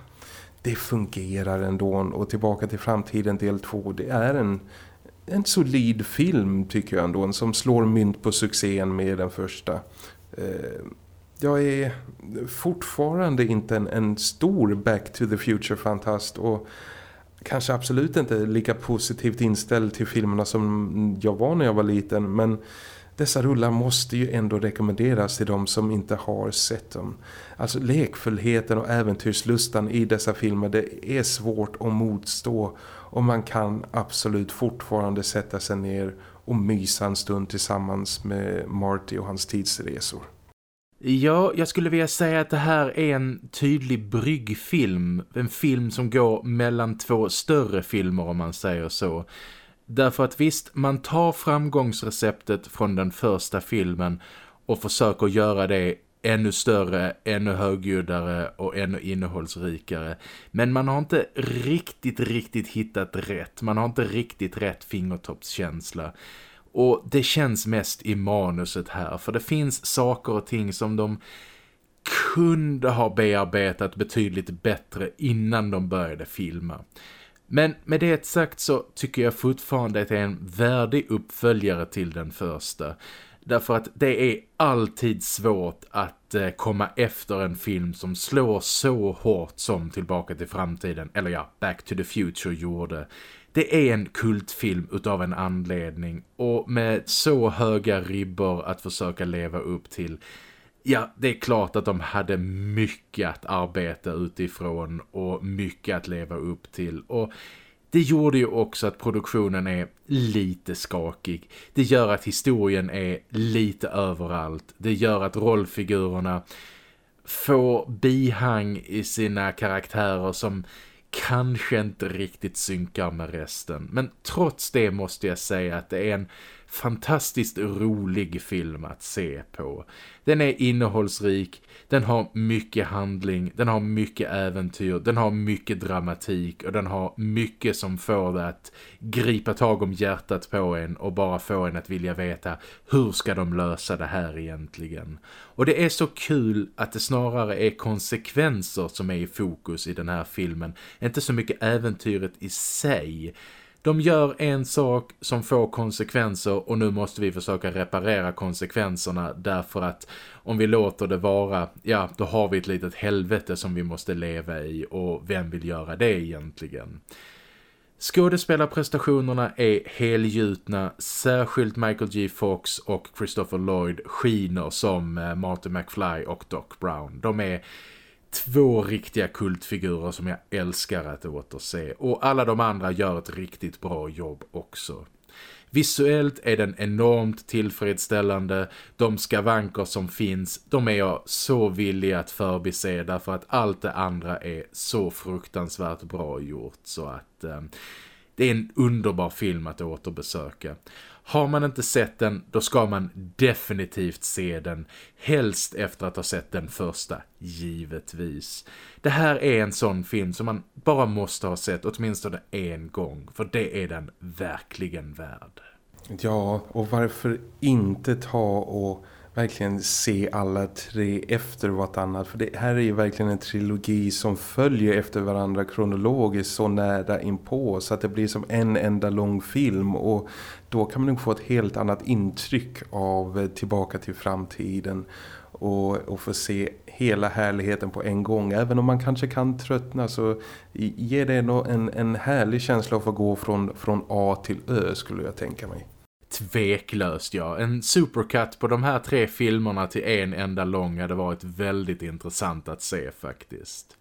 Speaker 2: det fungerar ändå och tillbaka till framtiden del två det är en, en solid film tycker jag ändå som slår mynt på succén med den första. Eh, jag är fortfarande inte en, en stor Back to the Future-fantast och kanske absolut inte lika positivt inställd till filmerna som jag var när jag var liten men dessa rullar måste ju ändå rekommenderas till de som inte har sett dem. Alltså lekfullheten och äventyrslustan i dessa filmer det är svårt att motstå och man kan absolut fortfarande sätta sig ner och mysa en stund tillsammans med Marty och hans tidsresor.
Speaker 1: Ja, jag skulle vilja säga att det här är en tydlig bryggfilm. En film som går mellan två större filmer om man säger så. Därför att visst, man tar framgångsreceptet från den första filmen och försöker göra det ännu större, ännu högljuddare och ännu innehållsrikare. Men man har inte riktigt, riktigt hittat rätt. Man har inte riktigt rätt fingertoppskänsla. Och det känns mest i manuset här. För det finns saker och ting som de kunde ha bearbetat betydligt bättre innan de började filma. Men med det sagt så tycker jag fortfarande att det är en värdig uppföljare till den första. Därför att det är alltid svårt att eh, komma efter en film som slår så hårt som Tillbaka till framtiden, eller ja, Back to the Future gjorde. Det är en kultfilm utav en anledning och med så höga ribbor att försöka leva upp till. Ja, det är klart att de hade mycket att arbeta utifrån och mycket att leva upp till och det gjorde ju också att produktionen är lite skakig. Det gör att historien är lite överallt. Det gör att rollfigurerna får bihang i sina karaktärer som kanske inte riktigt synkar med resten. Men trots det måste jag säga att det är en fantastiskt rolig film att se på. Den är innehållsrik, den har mycket handling, den har mycket äventyr, den har mycket dramatik och den har mycket som får det att gripa tag om hjärtat på en och bara få en att vilja veta hur ska de lösa det här egentligen. Och det är så kul att det snarare är konsekvenser som är i fokus i den här filmen, inte så mycket äventyret i sig- de gör en sak som får konsekvenser och nu måste vi försöka reparera konsekvenserna därför att om vi låter det vara, ja då har vi ett litet helvete som vi måste leva i och vem vill göra det egentligen? Skådespelarprestationerna är helgjutna, särskilt Michael G. Fox och Christopher Lloyd skiner som eh, Martin McFly och Doc Brown. De är två riktiga kultfigurer som jag älskar att återse. Och alla de andra gör ett riktigt bra jobb också. Visuellt är den enormt tillfredsställande. De skavanker som finns, de är jag så villig att förbise därför att allt det andra är så fruktansvärt bra gjort så att eh, det är en underbar film att återbesöka. Har man inte sett den, då ska man definitivt se den. Helst efter att ha sett den första, givetvis. Det här är en sån film som man bara måste ha sett åtminstone en gång. För det är den verkligen värd.
Speaker 2: Ja, och varför inte ta och verkligen se alla tre efter vartannat. För det här är ju verkligen en trilogi som följer efter varandra kronologiskt så nära inpå så att det blir som en enda lång film och då kan man nog få ett helt annat intryck av eh, Tillbaka till framtiden och, och få se hela härligheten på en gång. Även om man kanske kan tröttna så ger det en, en härlig känsla att få gå från, från A till Ö skulle jag tänka mig.
Speaker 1: Tveklöst ja. En supercut på de här tre filmerna till en enda lång hade varit väldigt intressant att se faktiskt.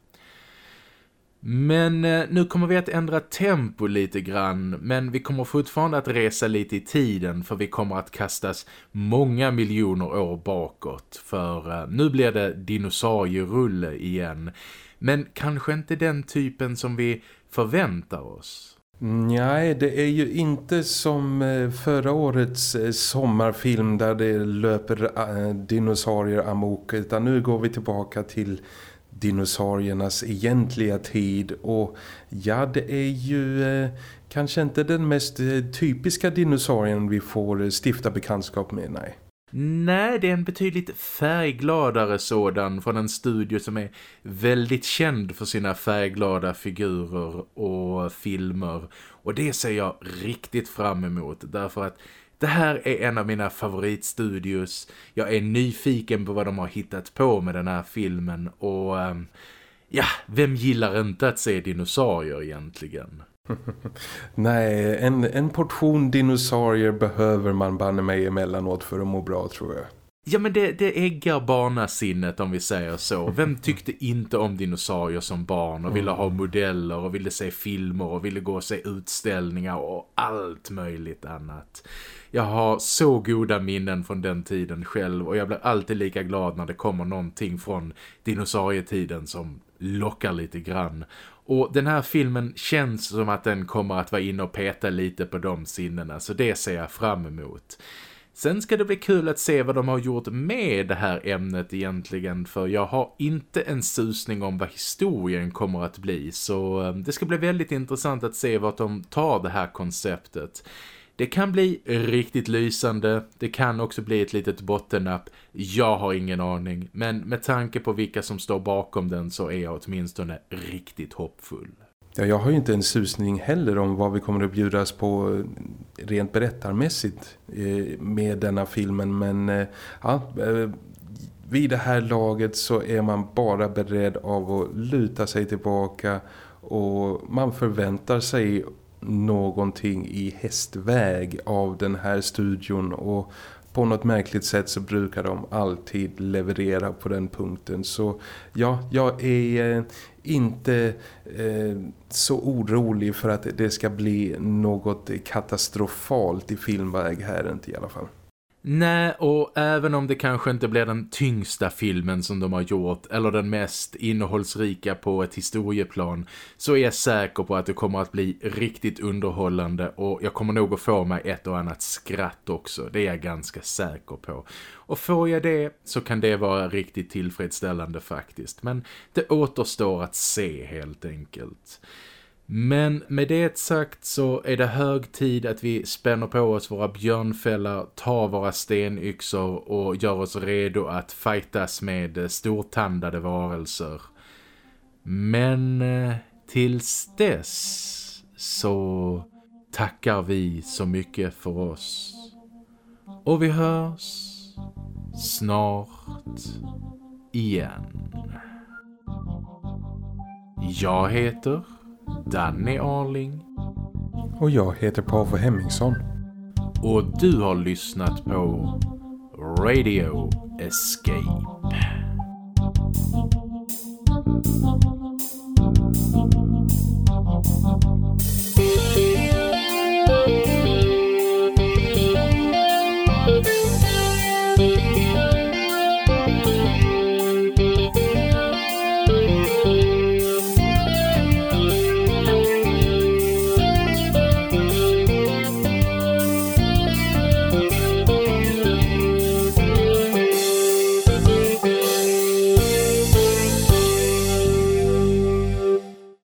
Speaker 1: Men eh, nu kommer vi att ändra tempo lite grann men vi kommer fortfarande att resa lite i tiden för vi kommer att kastas många miljoner år bakåt för eh, nu blir det dinosaurierulle igen. Men kanske inte den typen som vi förväntar oss.
Speaker 2: Nej, det är ju inte som eh, förra årets eh, sommarfilm där det löper eh, dinosaurier amok utan nu går vi tillbaka till dinosauriernas egentliga tid och ja, det är ju eh, kanske inte den mest typiska dinosaurien vi får stifta bekantskap med, nej.
Speaker 1: Nej, det är en betydligt färggladare sådan från en studio som är väldigt känd för sina färgglada figurer och filmer. Och det ser jag riktigt fram emot därför att det här är en av mina favoritstudios. Jag är nyfiken på vad de har hittat på med den här filmen och ehm, ja, vem gillar inte att se dinosaurier egentligen?
Speaker 2: Nej, en, en portion dinosaurier behöver man banne mig emellanåt för att må bra tror jag.
Speaker 1: Ja men det, det äggar barnasinnet om vi säger så. Vem tyckte inte om dinosaurier som barn och ville ha modeller och ville se filmer och ville gå och se utställningar och allt möjligt annat. Jag har så goda minnen från den tiden själv och jag blir alltid lika glad när det kommer någonting från dinosaurietiden som lockar lite grann. Och den här filmen känns som att den kommer att vara inne och peta lite på de sinnena så det ser jag fram emot. Sen ska det bli kul att se vad de har gjort med det här ämnet egentligen för jag har inte en susning om vad historien kommer att bli så eh, det ska bli väldigt intressant att se vart de tar det här konceptet. Det kan bli riktigt lysande, det kan också bli ett litet bottennapp. Jag har ingen aning, men med tanke på vilka som står bakom den så är jag åtminstone riktigt hoppfull.
Speaker 2: Ja, jag har ju inte en susning heller om vad vi kommer att bjudas på eh, rent berättarmässigt eh, med denna filmen. Men eh, ja, vid det här laget så är man bara beredd av att luta sig tillbaka och man förväntar sig någonting i hästväg av den här studion och på något märkligt sätt så brukar de alltid leverera på den punkten. Så ja, jag är eh, inte eh, så orolig för att det ska bli något katastrofalt i filmväg här inte i alla fall.
Speaker 1: Nej, och även om det kanske inte blir den tyngsta filmen som de har gjort eller den mest innehållsrika på ett historieplan så är jag säker på att det kommer att bli riktigt underhållande och jag kommer nog att få mig ett och annat skratt också, det är jag ganska säker på. Och får jag det så kan det vara riktigt tillfredsställande faktiskt, men det återstår att se helt enkelt. Men med det sagt så är det hög tid att vi spänner på oss våra björnfällar, tar våra stenyxor och gör oss redo att fightas med stortandade varelser. Men eh, tills dess så tackar vi så mycket för oss. Och vi hörs snart igen. Jag heter Danny Arling.
Speaker 2: Och jag heter Paavo Hemmingsson.
Speaker 1: Och du har lyssnat på Radio Escape.